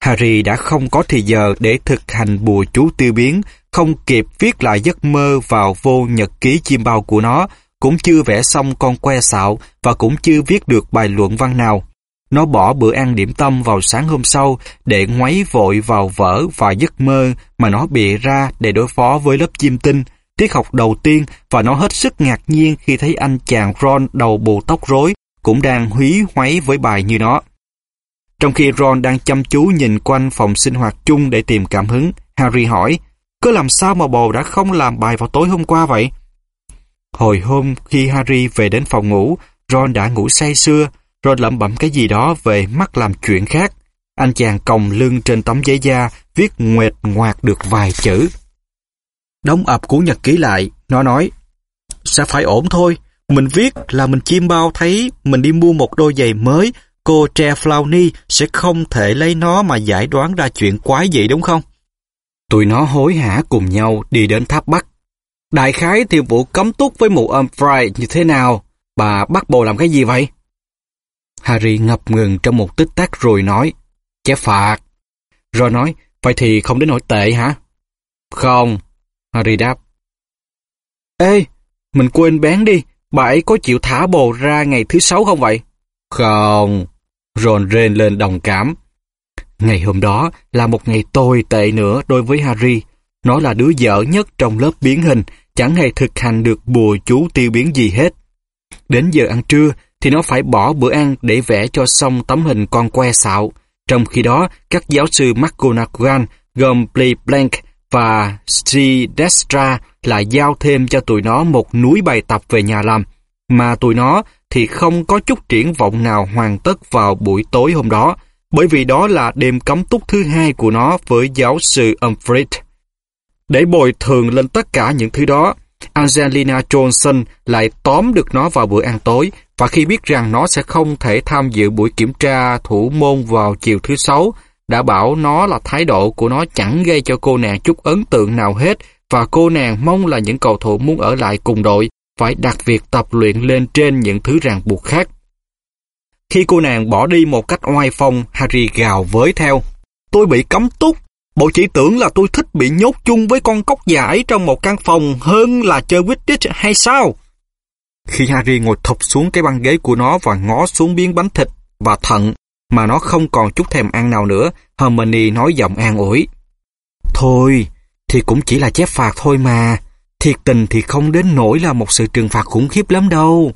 Harry đã không có thời giờ để thực hành bùa chú tiêu biến, không kịp viết lại giấc mơ vào vô nhật ký chim bao của nó, cũng chưa vẽ xong con que xạo và cũng chưa viết được bài luận văn nào. Nó bỏ bữa ăn điểm tâm vào sáng hôm sau để ngoáy vội vào vở và giấc mơ mà nó bịa ra để đối phó với lớp chim tinh, tiết học đầu tiên và nó hết sức ngạc nhiên khi thấy anh chàng Ron đầu bù tóc rối cũng đang húy hoáy với bài như nó. Trong khi Ron đang chăm chú nhìn quanh phòng sinh hoạt chung để tìm cảm hứng, Harry hỏi, cứ làm sao mà bồ đã không làm bài vào tối hôm qua vậy? Hồi hôm khi Harry về đến phòng ngủ, Ron đã ngủ say sưa, Ron lẩm bẩm cái gì đó về mắt làm chuyện khác. Anh chàng còng lưng trên tấm giấy da, viết nguệt ngoạc được vài chữ. Đóng ập cuốn nhật ký lại, nó nói, Sẽ phải ổn thôi, mình viết là mình chim bao thấy mình đi mua một đôi giày mới, cô Tre Flowney sẽ không thể lấy nó mà giải đoán ra chuyện quái gì đúng không? Tụi nó hối hả cùng nhau đi đến tháp Bắc. Đại khái thì vụ cấm túc với mụ Humphrey như thế nào? Bà bắt bồ làm cái gì vậy? Harry ngập ngừng trong một tích tắc rồi nói, chép phạt. Rồi nói, vậy thì không đến nổi tệ hả? Không, Harry đáp. Ê, mình quên bén đi, bà ấy có chịu thả bồ ra ngày thứ sáu không vậy? Không, Ron rên lên đồng cảm. Ngày hôm đó là một ngày tồi tệ nữa đối với Harry. Nó là đứa dở nhất trong lớp biến hình, chẳng hề thực hành được bùa chú tiêu biến gì hết. Đến giờ ăn trưa thì nó phải bỏ bữa ăn để vẽ cho xong tấm hình con que xạo. Trong khi đó, các giáo sư McGonagall gồm Play Blank và Stridestra lại giao thêm cho tụi nó một núi bài tập về nhà làm, mà tụi nó thì không có chút triển vọng nào hoàn tất vào buổi tối hôm đó, bởi vì đó là đêm cấm túc thứ hai của nó với giáo sư Umfrid. Để bồi thường lên tất cả những thứ đó, Angelina Johnson lại tóm được nó vào bữa ăn tối và khi biết rằng nó sẽ không thể tham dự buổi kiểm tra thủ môn vào chiều thứ sáu, đã bảo nó là thái độ của nó chẳng gây cho cô nàng chút ấn tượng nào hết và cô nàng mong là những cầu thủ muốn ở lại cùng đội phải đặt việc tập luyện lên trên những thứ ràng buộc khác. Khi cô nàng bỏ đi một cách oai phong, Harry gào với theo. Tôi bị cấm túc. Bộ chỉ tưởng là tôi thích bị nhốt chung với con cóc giải trong một căn phòng hơn là chơi Quidditch hay sao? Khi Harry ngồi thụp xuống cái băng ghế của nó và ngó xuống miếng bánh thịt và thận mà nó không còn chút thèm ăn nào nữa, Hermione nói giọng an ủi. Thôi, thì cũng chỉ là chép phạt thôi mà. Thiệt tình thì không đến nỗi là một sự trừng phạt khủng khiếp lắm đâu.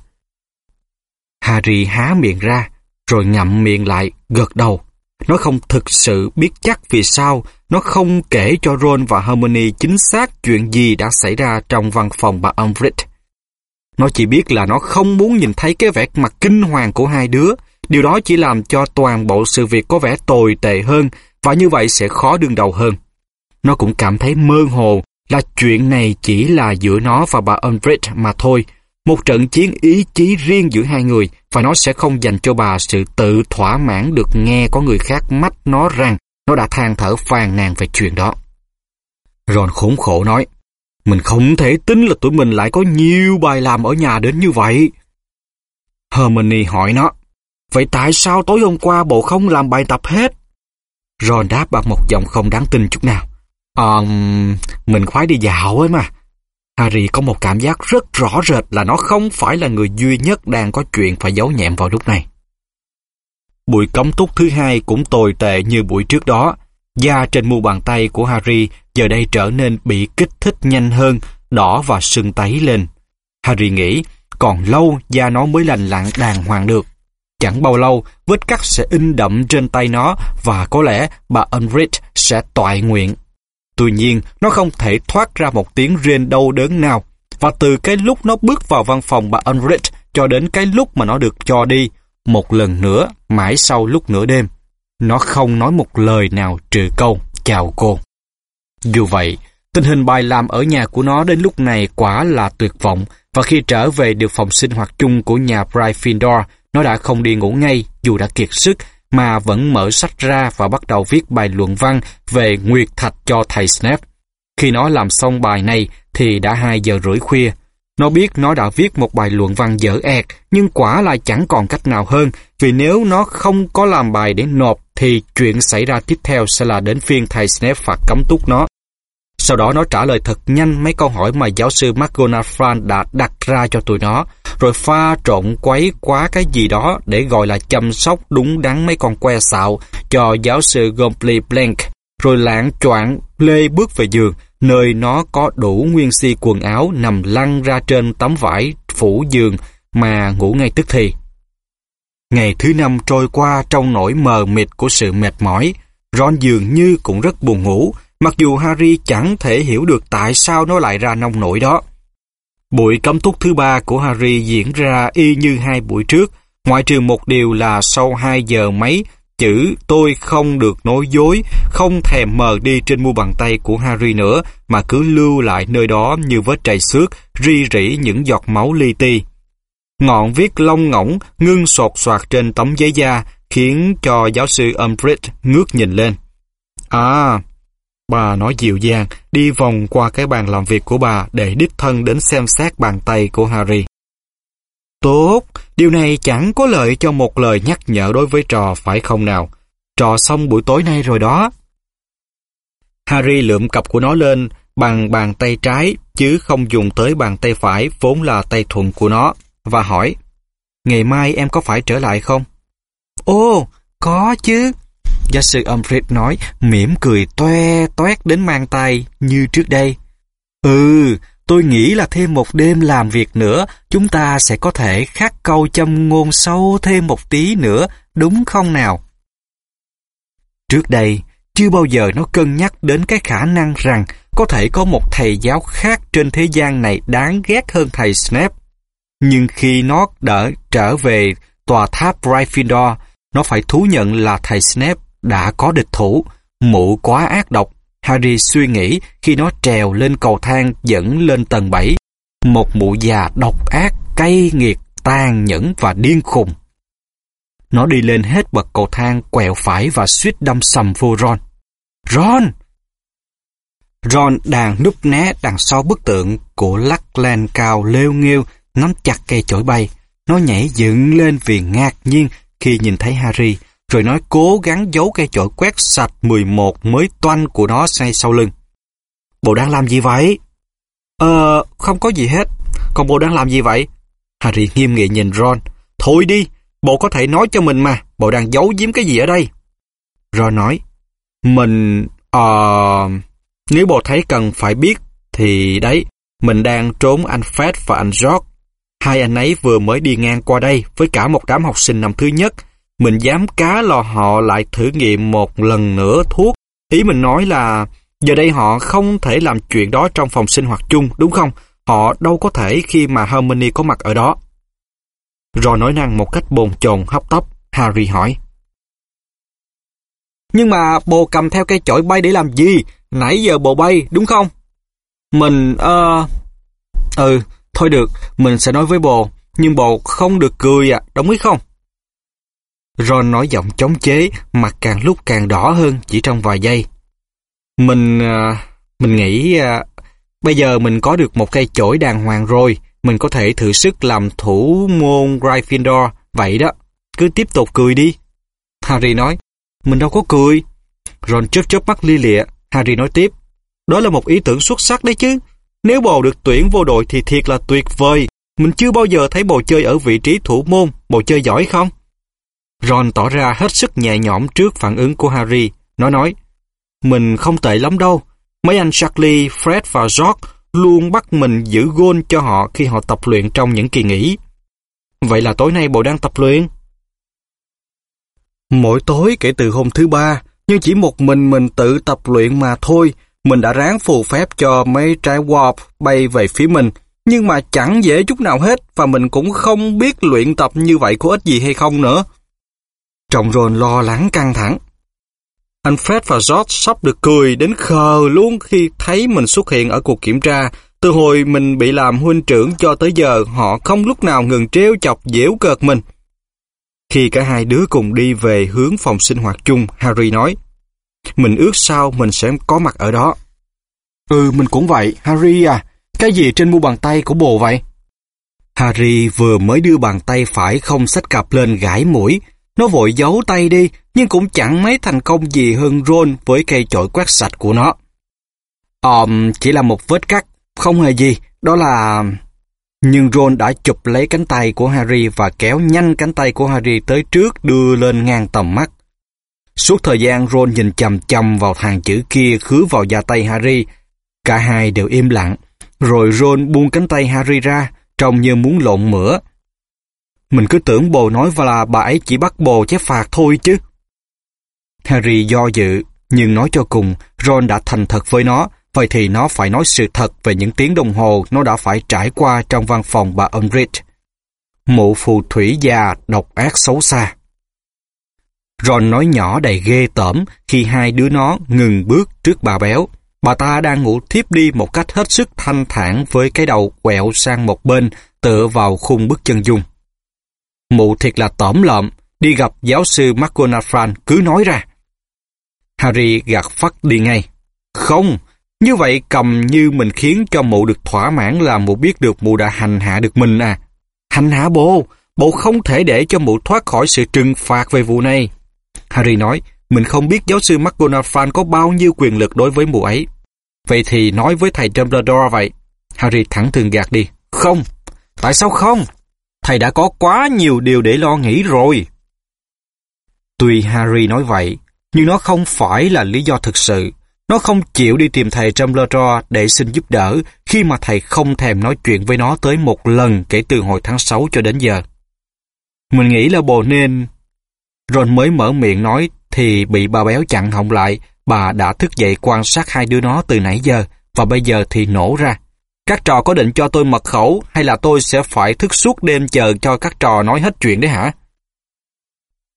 Harry há miệng ra, rồi ngậm miệng lại, gật đầu. Nó không thực sự biết chắc vì sao, nó không kể cho Ron và Hermione chính xác chuyện gì đã xảy ra trong văn phòng bà Umbridge. Nó chỉ biết là nó không muốn nhìn thấy cái vẻ mặt kinh hoàng của hai đứa. Điều đó chỉ làm cho toàn bộ sự việc có vẻ tồi tệ hơn, và như vậy sẽ khó đương đầu hơn. Nó cũng cảm thấy mơ hồ là chuyện này chỉ là giữa nó và bà Umbridge mà thôi. Một trận chiến ý chí riêng giữa hai người và nó sẽ không dành cho bà sự tự thỏa mãn được nghe có người khác mách nó rằng nó đã than thở phàn nàn về chuyện đó. Ron khốn khổ nói, mình không thể tính là tụi mình lại có nhiều bài làm ở nhà đến như vậy. Hermione hỏi nó, vậy tại sao tối hôm qua bộ không làm bài tập hết? Ron đáp bằng một giọng không đáng tin chút nào. Ờ, mình khoái đi dạo ấy mà. Harry có một cảm giác rất rõ rệt là nó không phải là người duy nhất đang có chuyện phải giấu nhẹm vào lúc này. Buổi cống túc thứ hai cũng tồi tệ như buổi trước đó. Da trên mu bàn tay của Harry giờ đây trở nên bị kích thích nhanh hơn, đỏ và sưng tấy lên. Harry nghĩ, còn lâu da nó mới lành lặn đàng hoàng được. Chẳng bao lâu, vết cắt sẽ in đậm trên tay nó và có lẽ bà Umbridge sẽ toại nguyện. Tuy nhiên, nó không thể thoát ra một tiếng rên đau đớn nào. Và từ cái lúc nó bước vào văn phòng bà Umbridge cho đến cái lúc mà nó được cho đi, một lần nữa, mãi sau lúc nửa đêm, nó không nói một lời nào trừ câu chào cô. Dù vậy, Tình hình bài làm ở nhà của nó đến lúc này quả là tuyệt vọng và khi trở về được phòng sinh hoạt chung của nhà Gryffindor, nó đã không đi ngủ ngay dù đã kiệt sức mà vẫn mở sách ra và bắt đầu viết bài luận văn về Nguyệt Thạch cho thầy Snape. Khi nó làm xong bài này thì đã 2 giờ rưỡi khuya. Nó biết nó đã viết một bài luận văn dở ẹt, nhưng quả là chẳng còn cách nào hơn, vì nếu nó không có làm bài để nộp, thì chuyện xảy ra tiếp theo sẽ là đến phiên thầy Snape phạt cấm túc nó. Sau đó nó trả lời thật nhanh mấy câu hỏi mà giáo sư McGonagall đã đặt ra cho tụi nó, rồi pha trộn quấy quá cái gì đó để gọi là chăm sóc đúng đắn mấy con que xạo cho giáo sư Gombley Blank, rồi lãng choạng lê bước về giường, nơi nó có đủ nguyên si quần áo nằm lăn ra trên tấm vải phủ giường mà ngủ ngay tức thì. Ngày thứ năm trôi qua trong nỗi mờ mịt của sự mệt mỏi, Ron dường như cũng rất buồn ngủ, mặc dù Harry chẳng thể hiểu được tại sao nó lại ra nông nổi đó. Buổi cấm túc thứ ba của Harry diễn ra y như hai buổi trước, ngoại trừ một điều là sau hai giờ mấy, chữ tôi không được nói dối, không thèm mờ đi trên mu bàn tay của Harry nữa, mà cứ lưu lại nơi đó như vết trầy xước, ri rỉ những giọt máu li ti. Ngọn viết lông ngỗng ngưng sột soạt trên tấm giấy da, khiến cho giáo sư Umbridge ngước nhìn lên. À, Bà nói dịu dàng, đi vòng qua cái bàn làm việc của bà để đích thân đến xem xét bàn tay của Harry. Tốt, điều này chẳng có lợi cho một lời nhắc nhở đối với trò phải không nào? Trò xong buổi tối nay rồi đó. Harry lượm cặp của nó lên bằng bàn tay trái chứ không dùng tới bàn tay phải vốn là tay thuận của nó và hỏi Ngày mai em có phải trở lại không? Ồ, có chứ. Giáo sư Umbridge nói, mỉm cười toe toét đến mang tay như trước đây. Ừ, tôi nghĩ là thêm một đêm làm việc nữa, chúng ta sẽ có thể khắc câu châm ngôn sâu thêm một tí nữa, đúng không nào? Trước đây, chưa bao giờ nó cân nhắc đến cái khả năng rằng có thể có một thầy giáo khác trên thế gian này đáng ghét hơn thầy Snape. Nhưng khi nó đã trở về tòa tháp Gryffindor, nó phải thú nhận là thầy Snape đã có địch thủ, mụ quá ác độc. Harry suy nghĩ khi nó trèo lên cầu thang dẫn lên tầng 7. Một mụ già độc ác, cay nghiệt, tàn nhẫn và điên khùng. Nó đi lên hết bậc cầu thang quẹo phải và suýt đâm sầm vô Ron. Ron! Ron đang núp né đằng sau bức tượng của lắc lan cao lêu nghêu nắm chặt cây chổi bay. Nó nhảy dựng lên vì ngạc nhiên khi nhìn thấy Harry rồi nói cố gắng giấu cây chổi quét sạch 11 mới toanh của nó ngay sau lưng. Bộ đang làm gì vậy? Ờ, không có gì hết. Còn bộ đang làm gì vậy? Harry nghiêm nghị nhìn Ron. Thôi đi, bộ có thể nói cho mình mà, bộ đang giấu giếm cái gì ở đây? Ron nói, mình, ờ, nếu bộ thấy cần phải biết, thì đấy, mình đang trốn anh Fred và anh George. Hai anh ấy vừa mới đi ngang qua đây với cả một đám học sinh năm thứ nhất mình dám cá lò họ lại thử nghiệm một lần nữa thuốc. Ý mình nói là giờ đây họ không thể làm chuyện đó trong phòng sinh hoạt chung, đúng không? Họ đâu có thể khi mà Hermione có mặt ở đó. Rồi nói năng một cách bồn chồn hấp tấp, Harry hỏi. Nhưng mà bồ cầm theo cây chổi bay để làm gì? Nãy giờ bồ bay, đúng không? Mình, ờ... Uh... Ừ, thôi được, mình sẽ nói với bồ, nhưng bồ không được cười à, đồng ý không? Ron nói giọng chống chế, mặt càng lúc càng đỏ hơn chỉ trong vài giây. Mình... À, mình nghĩ... À, bây giờ mình có được một cây chổi đàng hoàng rồi, mình có thể thử sức làm thủ môn Gryffindor, vậy đó. Cứ tiếp tục cười đi. Harry nói, mình đâu có cười. Ron chớp chớp mắt li lịa. Harry nói tiếp, đó là một ý tưởng xuất sắc đấy chứ. Nếu bồ được tuyển vô đội thì thiệt là tuyệt vời. Mình chưa bao giờ thấy bồ chơi ở vị trí thủ môn, bồ chơi giỏi không? Ron tỏ ra hết sức nhẹ nhõm trước phản ứng của Harry. Nó nói, mình không tệ lắm đâu. Mấy anh Charlie, Fred và George luôn bắt mình giữ gôn cho họ khi họ tập luyện trong những kỳ nghỉ. Vậy là tối nay bộ đang tập luyện? Mỗi tối kể từ hôm thứ ba, nhưng chỉ một mình mình tự tập luyện mà thôi. Mình đã ráng phù phép cho mấy trái warp bay về phía mình, nhưng mà chẳng dễ chút nào hết và mình cũng không biết luyện tập như vậy có ích gì hay không nữa. Trọng Ron lo lắng căng thẳng. Anh Fred và George sắp được cười đến khờ luôn khi thấy mình xuất hiện ở cuộc kiểm tra. Từ hồi mình bị làm huynh trưởng cho tới giờ, họ không lúc nào ngừng trêu chọc dễu cợt mình. Khi cả hai đứa cùng đi về hướng phòng sinh hoạt chung, Harry nói, Mình ước sao mình sẽ có mặt ở đó. Ừ, mình cũng vậy, Harry à. Cái gì trên mu bàn tay của bồ vậy? Harry vừa mới đưa bàn tay phải không xách cặp lên gãi mũi. Nó vội giấu tay đi, nhưng cũng chẳng mấy thành công gì hơn Ron với cây chổi quét sạch của nó. Um, chỉ là một vết cắt, không hề gì, đó là... Nhưng Ron đã chụp lấy cánh tay của Harry và kéo nhanh cánh tay của Harry tới trước đưa lên ngang tầm mắt. Suốt thời gian Ron nhìn chầm chầm vào hàng chữ kia khứa vào da tay Harry. Cả hai đều im lặng. Rồi Ron buông cánh tay Harry ra, trông như muốn lộn mửa. Mình cứ tưởng bồ nói là bà ấy chỉ bắt bồ chép phạt thôi chứ. Harry do dự, nhưng nói cho cùng, Ron đã thành thật với nó, vậy thì nó phải nói sự thật về những tiếng đồng hồ nó đã phải trải qua trong văn phòng bà Umbridge. Mụ phù thủy già độc ác xấu xa. Ron nói nhỏ đầy ghê tởm khi hai đứa nó ngừng bước trước bà béo. Bà ta đang ngủ thiếp đi một cách hết sức thanh thản với cái đầu quẹo sang một bên tựa vào khung bức chân dung. Mụ thiệt là tỏm lợm, đi gặp giáo sư McGonagall cứ nói ra. Harry gạt phát đi ngay. Không, như vậy cầm như mình khiến cho mụ được thỏa mãn là mụ biết được mụ đã hành hạ được mình à. Hành hạ bố, bộ không thể để cho mụ thoát khỏi sự trừng phạt về vụ này. Harry nói, mình không biết giáo sư McGonagall có bao nhiêu quyền lực đối với mụ ấy. Vậy thì nói với thầy Dumbledore vậy. Harry thẳng thừng gạt đi. Không. Tại sao không? Thầy đã có quá nhiều điều để lo nghĩ rồi. Tuy Harry nói vậy, nhưng nó không phải là lý do thực sự. Nó không chịu đi tìm thầy Dumbledore để xin giúp đỡ khi mà thầy không thèm nói chuyện với nó tới một lần kể từ hồi tháng 6 cho đến giờ. Mình nghĩ là bồ nên... Ron mới mở miệng nói thì bị bà béo chặn họng lại. Bà đã thức dậy quan sát hai đứa nó từ nãy giờ và bây giờ thì nổ ra. Các trò có định cho tôi mật khẩu hay là tôi sẽ phải thức suốt đêm chờ cho các trò nói hết chuyện đấy hả?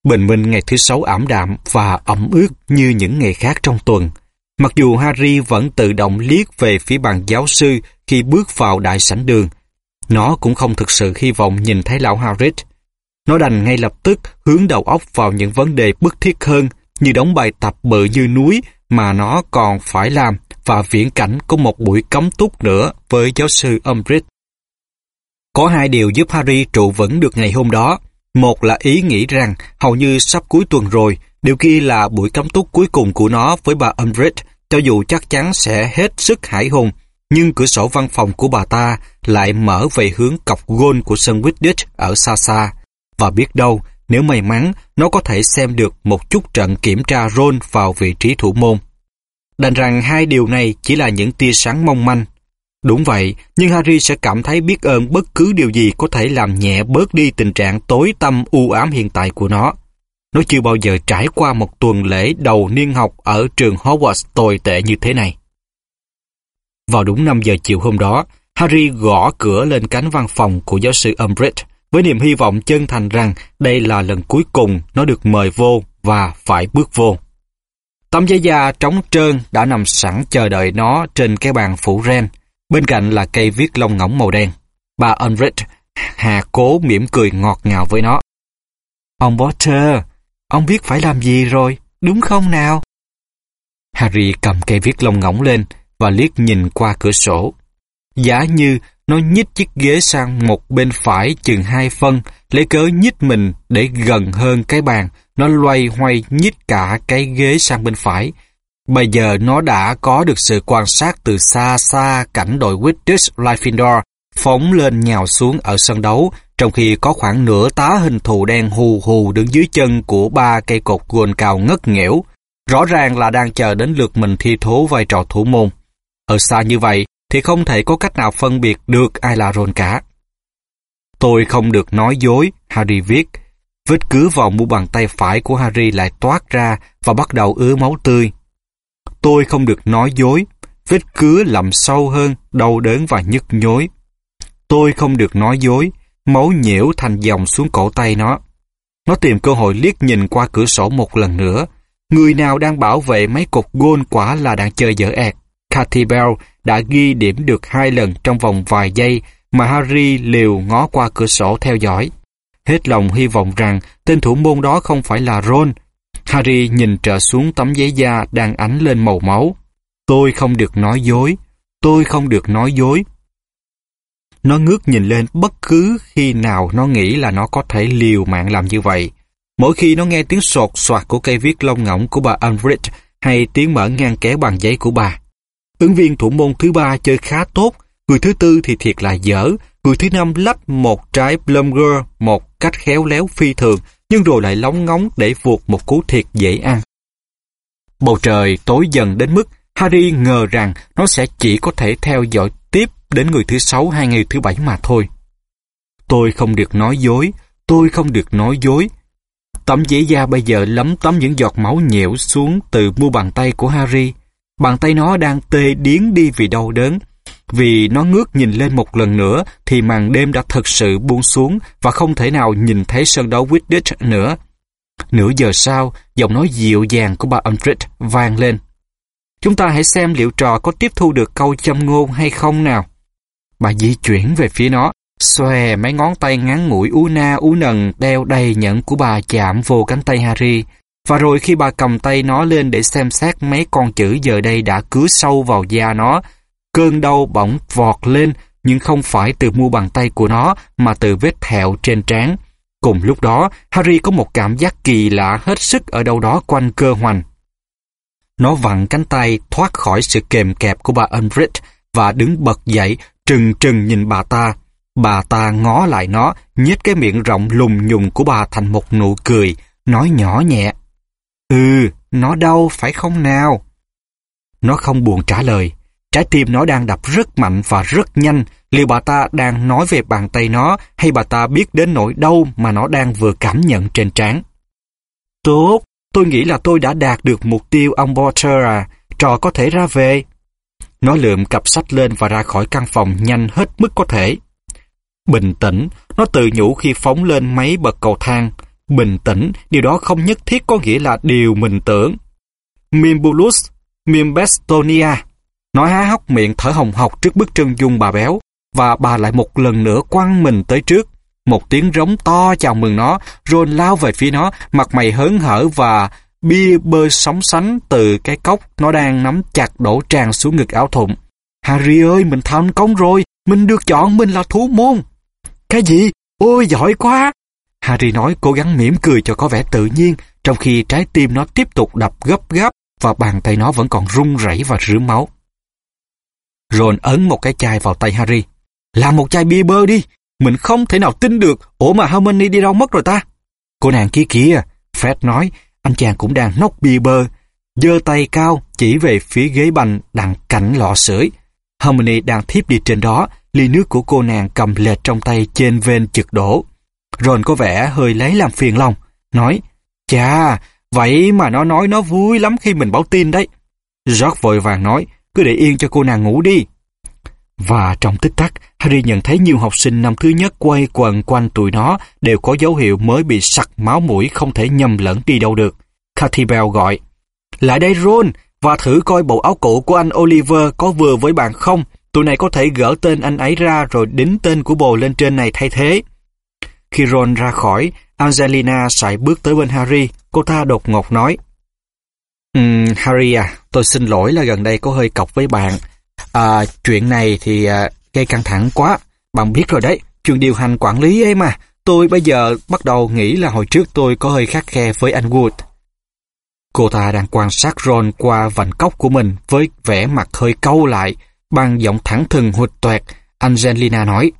Bình minh ngày thứ sáu ảm đạm và ẩm ướt như những ngày khác trong tuần. Mặc dù Harry vẫn tự động liếc về phía bàn giáo sư khi bước vào đại sảnh đường, nó cũng không thực sự hy vọng nhìn thấy lão Harris. Nó đành ngay lập tức hướng đầu óc vào những vấn đề bức thiết hơn như đóng bài tập bự như núi mà nó còn phải làm và viễn cảnh có một buổi cấm túc nữa với giáo sư Umbridge. Có hai điều giúp Harry trụ vững được ngày hôm đó. Một là ý nghĩ rằng hầu như sắp cuối tuần rồi, điều kia là buổi cấm túc cuối cùng của nó với bà Umbridge, cho dù chắc chắn sẽ hết sức hải hùng, nhưng cửa sổ văn phòng của bà ta lại mở về hướng cọc gôn của sân Quidditch ở xa xa. Và biết đâu, nếu may mắn, nó có thể xem được một chút trận kiểm tra Ron vào vị trí thủ môn. Đành rằng hai điều này chỉ là những tia sáng mong manh. Đúng vậy, nhưng Harry sẽ cảm thấy biết ơn bất cứ điều gì có thể làm nhẹ bớt đi tình trạng tối tâm u ám hiện tại của nó. Nó chưa bao giờ trải qua một tuần lễ đầu niên học ở trường Hogwarts tồi tệ như thế này. Vào đúng 5 giờ chiều hôm đó, Harry gõ cửa lên cánh văn phòng của giáo sư Umbridge với niềm hy vọng chân thành rằng đây là lần cuối cùng nó được mời vô và phải bước vô. Tấm giấy da trống trơn đã nằm sẵn chờ đợi nó trên cái bàn phủ ren, bên cạnh là cây viết lông ngỗng màu đen. Bà Unrich hà cố mỉm cười ngọt ngào với nó. Ông Potter, ông biết phải làm gì rồi, đúng không nào? Harry cầm cây viết lông ngỗng lên và liếc nhìn qua cửa sổ. Giá như nó nhích chiếc ghế sang một bên phải chừng hai phân, lấy cớ nhích mình để gần hơn cái bàn, nó loay hoay nhích cả cái ghế sang bên phải. Bây giờ nó đã có được sự quan sát từ xa xa cảnh đội Wittich Gryffindor phóng lên nhào xuống ở sân đấu, trong khi có khoảng nửa tá hình thù đen hù hù đứng dưới chân của ba cây cột gồn cao ngất nghẽo. Rõ ràng là đang chờ đến lượt mình thi thố vai trò thủ môn. Ở xa như vậy, thì không thể có cách nào phân biệt được ai là Ron cả. Tôi không được nói dối, Harry viết. Vết cứa vào mu bàn tay phải của Harry lại toát ra và bắt đầu ứa máu tươi. Tôi không được nói dối, vết cứa lầm sâu hơn, đau đớn và nhức nhối. Tôi không được nói dối, máu nhiễu thành dòng xuống cổ tay nó. Nó tìm cơ hội liếc nhìn qua cửa sổ một lần nữa, Người nào đang bảo vệ mấy cột gôn quả là đang chơi dở ẹt. Cathy Bell đã ghi điểm được hai lần trong vòng vài giây mà Harry liều ngó qua cửa sổ theo dõi. Hết lòng hy vọng rằng tên thủ môn đó không phải là Ron. Harry nhìn trở xuống tấm giấy da đang ánh lên màu máu. Tôi không được nói dối. Tôi không được nói dối. Nó ngước nhìn lên bất cứ khi nào nó nghĩ là nó có thể liều mạng làm như vậy. Mỗi khi nó nghe tiếng sột soạt của cây viết lông ngỗng của bà Umbridge hay tiếng mở ngang kéo bằng giấy của bà. Ứng viên thủ môn thứ ba chơi khá tốt, người thứ tư thì thiệt là dở, người thứ năm lách một trái Blumger một cách khéo léo phi thường, nhưng rồi lại lóng ngóng để vuột một cú thiệt dễ ăn. Bầu trời tối dần đến mức Harry ngờ rằng nó sẽ chỉ có thể theo dõi tiếp đến người thứ sáu hay người thứ bảy mà thôi. Tôi không được nói dối, tôi không được nói dối. Tấm giấy da bây giờ lấm tấm những giọt máu nhễu xuống từ mu bàn tay của Harry. Bàn tay nó đang tê điếng đi vì đau đớn. Vì nó ngước nhìn lên một lần nữa thì màn đêm đã thật sự buông xuống và không thể nào nhìn thấy sân đấu Quidditch nữa. Nửa giờ sau, giọng nói dịu dàng của bà Umbridge vang lên. Chúng ta hãy xem liệu trò có tiếp thu được câu châm ngôn hay không nào. Bà di chuyển về phía nó, xòe mấy ngón tay ngắn ngủi ú na ú nần đeo đầy nhẫn của bà chạm vô cánh tay Harry. Và rồi khi bà cầm tay nó lên để xem xét mấy con chữ giờ đây đã cứa sâu vào da nó, cơn đau bỗng vọt lên nhưng không phải từ mu bàn tay của nó mà từ vết thẹo trên trán. Cùng lúc đó, Harry có một cảm giác kỳ lạ hết sức ở đâu đó quanh cơ hoành. Nó vặn cánh tay thoát khỏi sự kềm kẹp của bà Umbridge và đứng bật dậy, trừng trừng nhìn bà ta. Bà ta ngó lại nó, nhếch cái miệng rộng lùng nhùng của bà thành một nụ cười, nói nhỏ nhẹ. Ừ, nó đau phải không nào? Nó không buồn trả lời. Trái tim nó đang đập rất mạnh và rất nhanh. Liệu bà ta đang nói về bàn tay nó hay bà ta biết đến nỗi đau mà nó đang vừa cảm nhận trên trán? Tốt, tôi nghĩ là tôi đã đạt được mục tiêu ông Porter à. Trò có thể ra về. Nó lượm cặp sách lên và ra khỏi căn phòng nhanh hết mức có thể. Bình tĩnh, nó tự nhủ khi phóng lên mấy bậc cầu thang. Bình tĩnh, điều đó không nhất thiết có nghĩa là điều mình tưởng. Mimbulus, Mimbestonia. Nó há hốc miệng thở hồng hộc trước bức chân dung bà béo, và bà lại một lần nữa quăng mình tới trước. Một tiếng rống to chào mừng nó, Ron lao về phía nó, mặt mày hớn hở và bia bơi sóng sánh từ cái cốc nó đang nắm chặt đổ tràn xuống ngực áo thụng. Harry ơi, mình thành công rồi, mình được chọn mình là thú môn. Cái gì? Ôi giỏi quá! Harry nói cố gắng mỉm cười cho có vẻ tự nhiên, trong khi trái tim nó tiếp tục đập gấp gáp và bàn tay nó vẫn còn run rẩy và rửa máu. Ron ấn một cái chai vào tay Harry. Làm một chai bia bơ đi, mình không thể nào tin được, ủa mà Hermione đi đâu mất rồi ta? Cô nàng kia kìa, Fred nói, anh chàng cũng đang nốc bia bơ, giơ tay cao chỉ về phía ghế bành đằng cạnh lọ sưởi. Hermione đang thiếp đi trên đó, ly nước của cô nàng cầm lệch trong tay trên ven trực đổ. Ron có vẻ hơi lấy làm phiền lòng, nói, Chà, vậy mà nó nói nó vui lắm khi mình báo tin đấy. George vội vàng nói, cứ để yên cho cô nàng ngủ đi. Và trong tích tắc, Harry nhận thấy nhiều học sinh năm thứ nhất quay quần quanh tụi nó đều có dấu hiệu mới bị sặc máu mũi không thể nhầm lẫn đi đâu được. Cathy Bell gọi, Lại đây Ron, và thử coi bộ áo cũ của anh Oliver có vừa với bạn không. Tụi này có thể gỡ tên anh ấy ra rồi đính tên của bồ lên trên này thay thế. Khi Ron ra khỏi, Angelina sải bước tới bên Harry. Cô ta đột ngột nói, um, Harry à, tôi xin lỗi là gần đây có hơi cọc với bạn. À, chuyện này thì à, gây căng thẳng quá. Bạn biết rồi đấy, chuyện điều hành quản lý ấy mà. Tôi bây giờ bắt đầu nghĩ là hồi trước tôi có hơi khắc khe với anh Wood. Cô ta đang quan sát Ron qua vành cốc của mình với vẻ mặt hơi câu lại, bằng giọng thẳng thừng hụt toẹt. Angelina nói,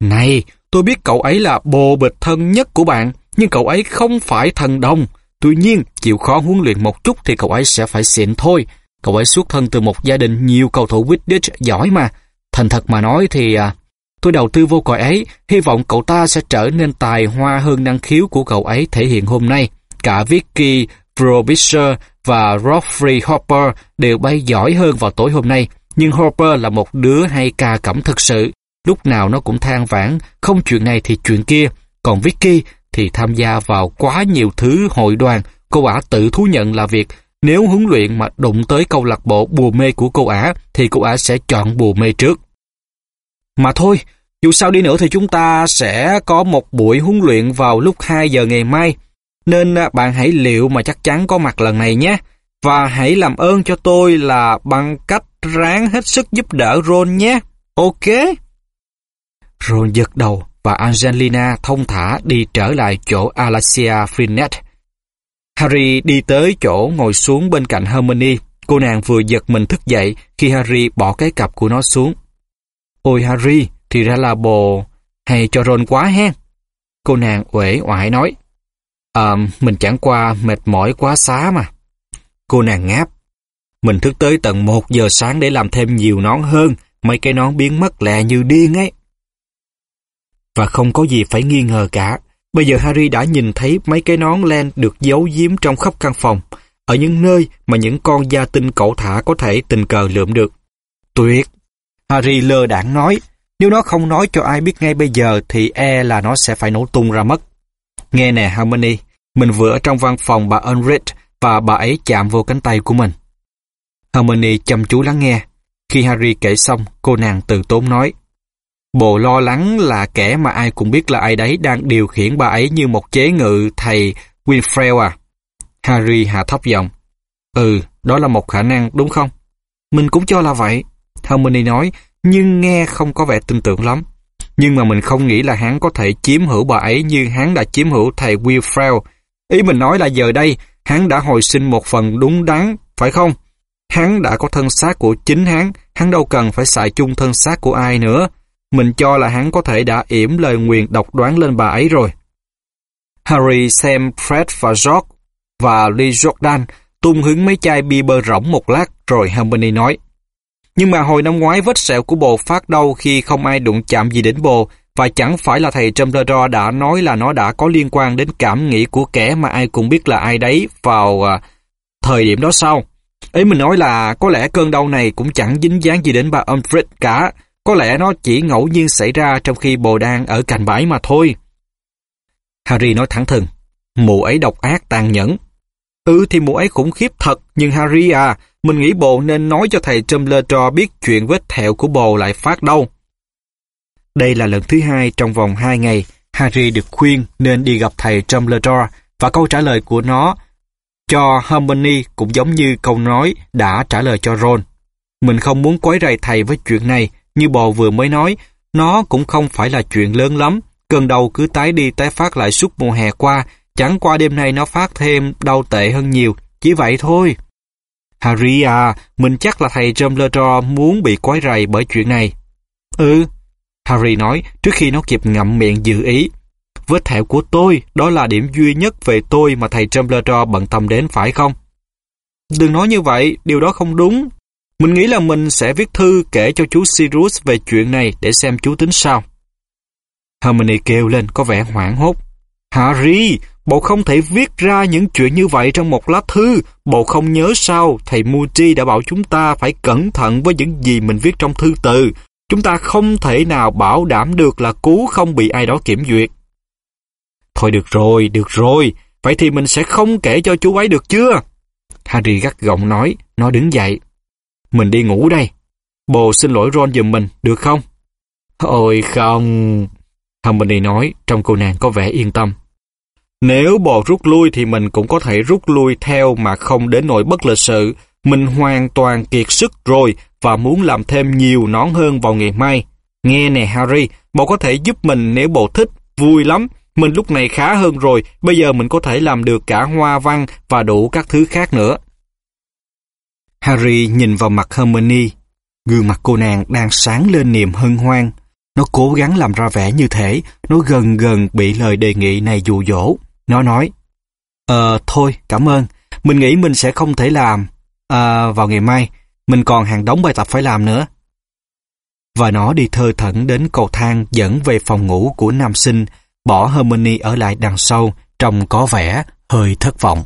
Này, tôi biết cậu ấy là bồ bịch thân nhất của bạn, nhưng cậu ấy không phải thần đồng. Tuy nhiên, chịu khó huấn luyện một chút thì cậu ấy sẽ phải xịn thôi. Cậu ấy xuất thân từ một gia đình nhiều cầu thủ Quidditch giỏi mà. Thành thật mà nói thì à, tôi đầu tư vô cậu ấy, hy vọng cậu ta sẽ trở nên tài hoa hơn năng khiếu của cậu ấy thể hiện hôm nay. Cả Vicky, Frobisher và Roffrey Hopper đều bay giỏi hơn vào tối hôm nay. Nhưng Hopper là một đứa hay ca cẩm thực sự. Lúc nào nó cũng than vãn, không chuyện này thì chuyện kia. Còn Vicky thì tham gia vào quá nhiều thứ hội đoàn, Cô ả tự thú nhận là việc nếu huấn luyện mà đụng tới câu lạc bộ bùa mê của cô ả thì cô ả sẽ chọn bùa mê trước. Mà thôi, dù sao đi nữa thì chúng ta sẽ có một buổi huấn luyện vào lúc 2 giờ ngày mai. Nên à, bạn hãy liệu mà chắc chắn có mặt lần này nhé. Và hãy làm ơn cho tôi là bằng cách ráng hết sức giúp đỡ Ron nhé. Ok? Ron giật đầu và Angelina thông thả đi trở lại chỗ Alicia Finette. Harry đi tới chỗ ngồi xuống bên cạnh Hermione. Cô nàng vừa giật mình thức dậy khi Harry bỏ cái cặp của nó xuống. Ôi Harry, thì ra là bồ hay cho Ron quá hen. Cô nàng uể oải nói. Ờ, mình chẳng qua mệt mỏi quá xá mà. Cô nàng ngáp. Mình thức tới tận một giờ sáng để làm thêm nhiều nón hơn, mấy cái nón biến mất lẹ như điên ấy. Và không có gì phải nghi ngờ cả. Bây giờ Harry đã nhìn thấy mấy cái nón len được giấu giếm trong khắp căn phòng, ở những nơi mà những con gia tinh cẩu thả có thể tình cờ lượm được. Tuyệt! Harry lơ đảng nói, nếu nó không nói cho ai biết ngay bây giờ thì e là nó sẽ phải nổ tung ra mất. Nghe nè Harmony, mình vừa ở trong văn phòng bà Unrit và bà ấy chạm vô cánh tay của mình. Harmony chăm chú lắng nghe. Khi Harry kể xong, cô nàng từ tốn nói. Bộ lo lắng là kẻ mà ai cũng biết là ai đấy đang điều khiển bà ấy như một chế ngự thầy Winfrey à. Harry hạ thấp giọng. Ừ, đó là một khả năng đúng không? Mình cũng cho là vậy. Hermione nói, nhưng nghe không có vẻ tin tưởng lắm. Nhưng mà mình không nghĩ là hắn có thể chiếm hữu bà ấy như hắn đã chiếm hữu thầy Winfrey Ý mình nói là giờ đây, hắn đã hồi sinh một phần đúng đắn, phải không? Hắn đã có thân xác của chính hắn, hắn đâu cần phải xài chung thân xác của ai nữa. Mình cho là hắn có thể đã yểm lời nguyền độc đoán lên bà ấy rồi. Harry xem Fred và George và Lee Jordan tung hứng mấy chai bia bơ rỗng một lát rồi Hermione nói nhưng mà hồi năm ngoái vết sẹo của bồ phát đau khi không ai đụng chạm gì đến bồ và chẳng phải là thầy Dumbledore đã nói là nó đã có liên quan đến cảm nghĩ của kẻ mà ai cũng biết là ai đấy vào à, thời điểm đó sao? Ấy mình nói là có lẽ cơn đau này cũng chẳng dính dáng gì đến bà Umbridge cả. Có lẽ nó chỉ ngẫu nhiên xảy ra trong khi bồ đang ở cạnh bãi mà thôi. Harry nói thẳng thừng. Mụ ấy độc ác tàn nhẫn. Ừ thì mụ ấy khủng khiếp thật, nhưng Harry à, mình nghĩ bộ nên nói cho thầy Dumbledore biết chuyện vết thẹo của bồ lại phát đâu. Đây là lần thứ hai trong vòng hai ngày, Harry được khuyên nên đi gặp thầy Dumbledore và câu trả lời của nó cho Hermione cũng giống như câu nói đã trả lời cho Ron. Mình không muốn quấy rầy thầy với chuyện này, như bồ vừa mới nói, nó cũng không phải là chuyện lớn lắm. Cơn đau cứ tái đi tái phát lại suốt mùa hè qua, chẳng qua đêm nay nó phát thêm đau tệ hơn nhiều, chỉ vậy thôi. Harry à, mình chắc là thầy Dumbledore muốn bị quái rầy bởi chuyện này. Ừ, Harry nói trước khi nó kịp ngậm miệng dự ý. Vết thẹo của tôi, đó là điểm duy nhất về tôi mà thầy Dumbledore bận tâm đến phải không? Đừng nói như vậy, điều đó không đúng. Mình nghĩ là mình sẽ viết thư kể cho chú Sirius về chuyện này để xem chú tính sao. Hermione kêu lên có vẻ hoảng hốt. Harry, Bộ không thể viết ra những chuyện như vậy trong một lá thư. Bộ không nhớ sao thầy Moody đã bảo chúng ta phải cẩn thận với những gì mình viết trong thư từ. Chúng ta không thể nào bảo đảm được là cú không bị ai đó kiểm duyệt. Thôi được rồi, được rồi. Vậy thì mình sẽ không kể cho chú ấy được chưa? Harry gắt gọng nói, nó đứng dậy. Mình đi ngủ đây. Bồ xin lỗi Ron giùm mình, được không? Ôi không. Hermione nói, trong cô nàng có vẻ yên tâm. Nếu bò rút lui thì mình cũng có thể rút lui theo mà không đến nỗi bất lịch sự. Mình hoàn toàn kiệt sức rồi và muốn làm thêm nhiều nón hơn vào ngày mai. Nghe nè Harry, bồ có thể giúp mình nếu bồ thích, vui lắm. Mình lúc này khá hơn rồi, bây giờ mình có thể làm được cả hoa văn và đủ các thứ khác nữa. Harry nhìn vào mặt Hermione. Gương mặt cô nàng đang sáng lên niềm hân hoan. Nó cố gắng làm ra vẻ như thể nó gần gần bị lời đề nghị này dụ dỗ. Nó nói, Ờ, thôi, cảm ơn. Mình nghĩ mình sẽ không thể làm. À, vào ngày mai, mình còn hàng đống bài tập phải làm nữa. Và nó đi thơ thẩn đến cầu thang dẫn về phòng ngủ của nam sinh, bỏ Hermione ở lại đằng sau, trông có vẻ hơi thất vọng.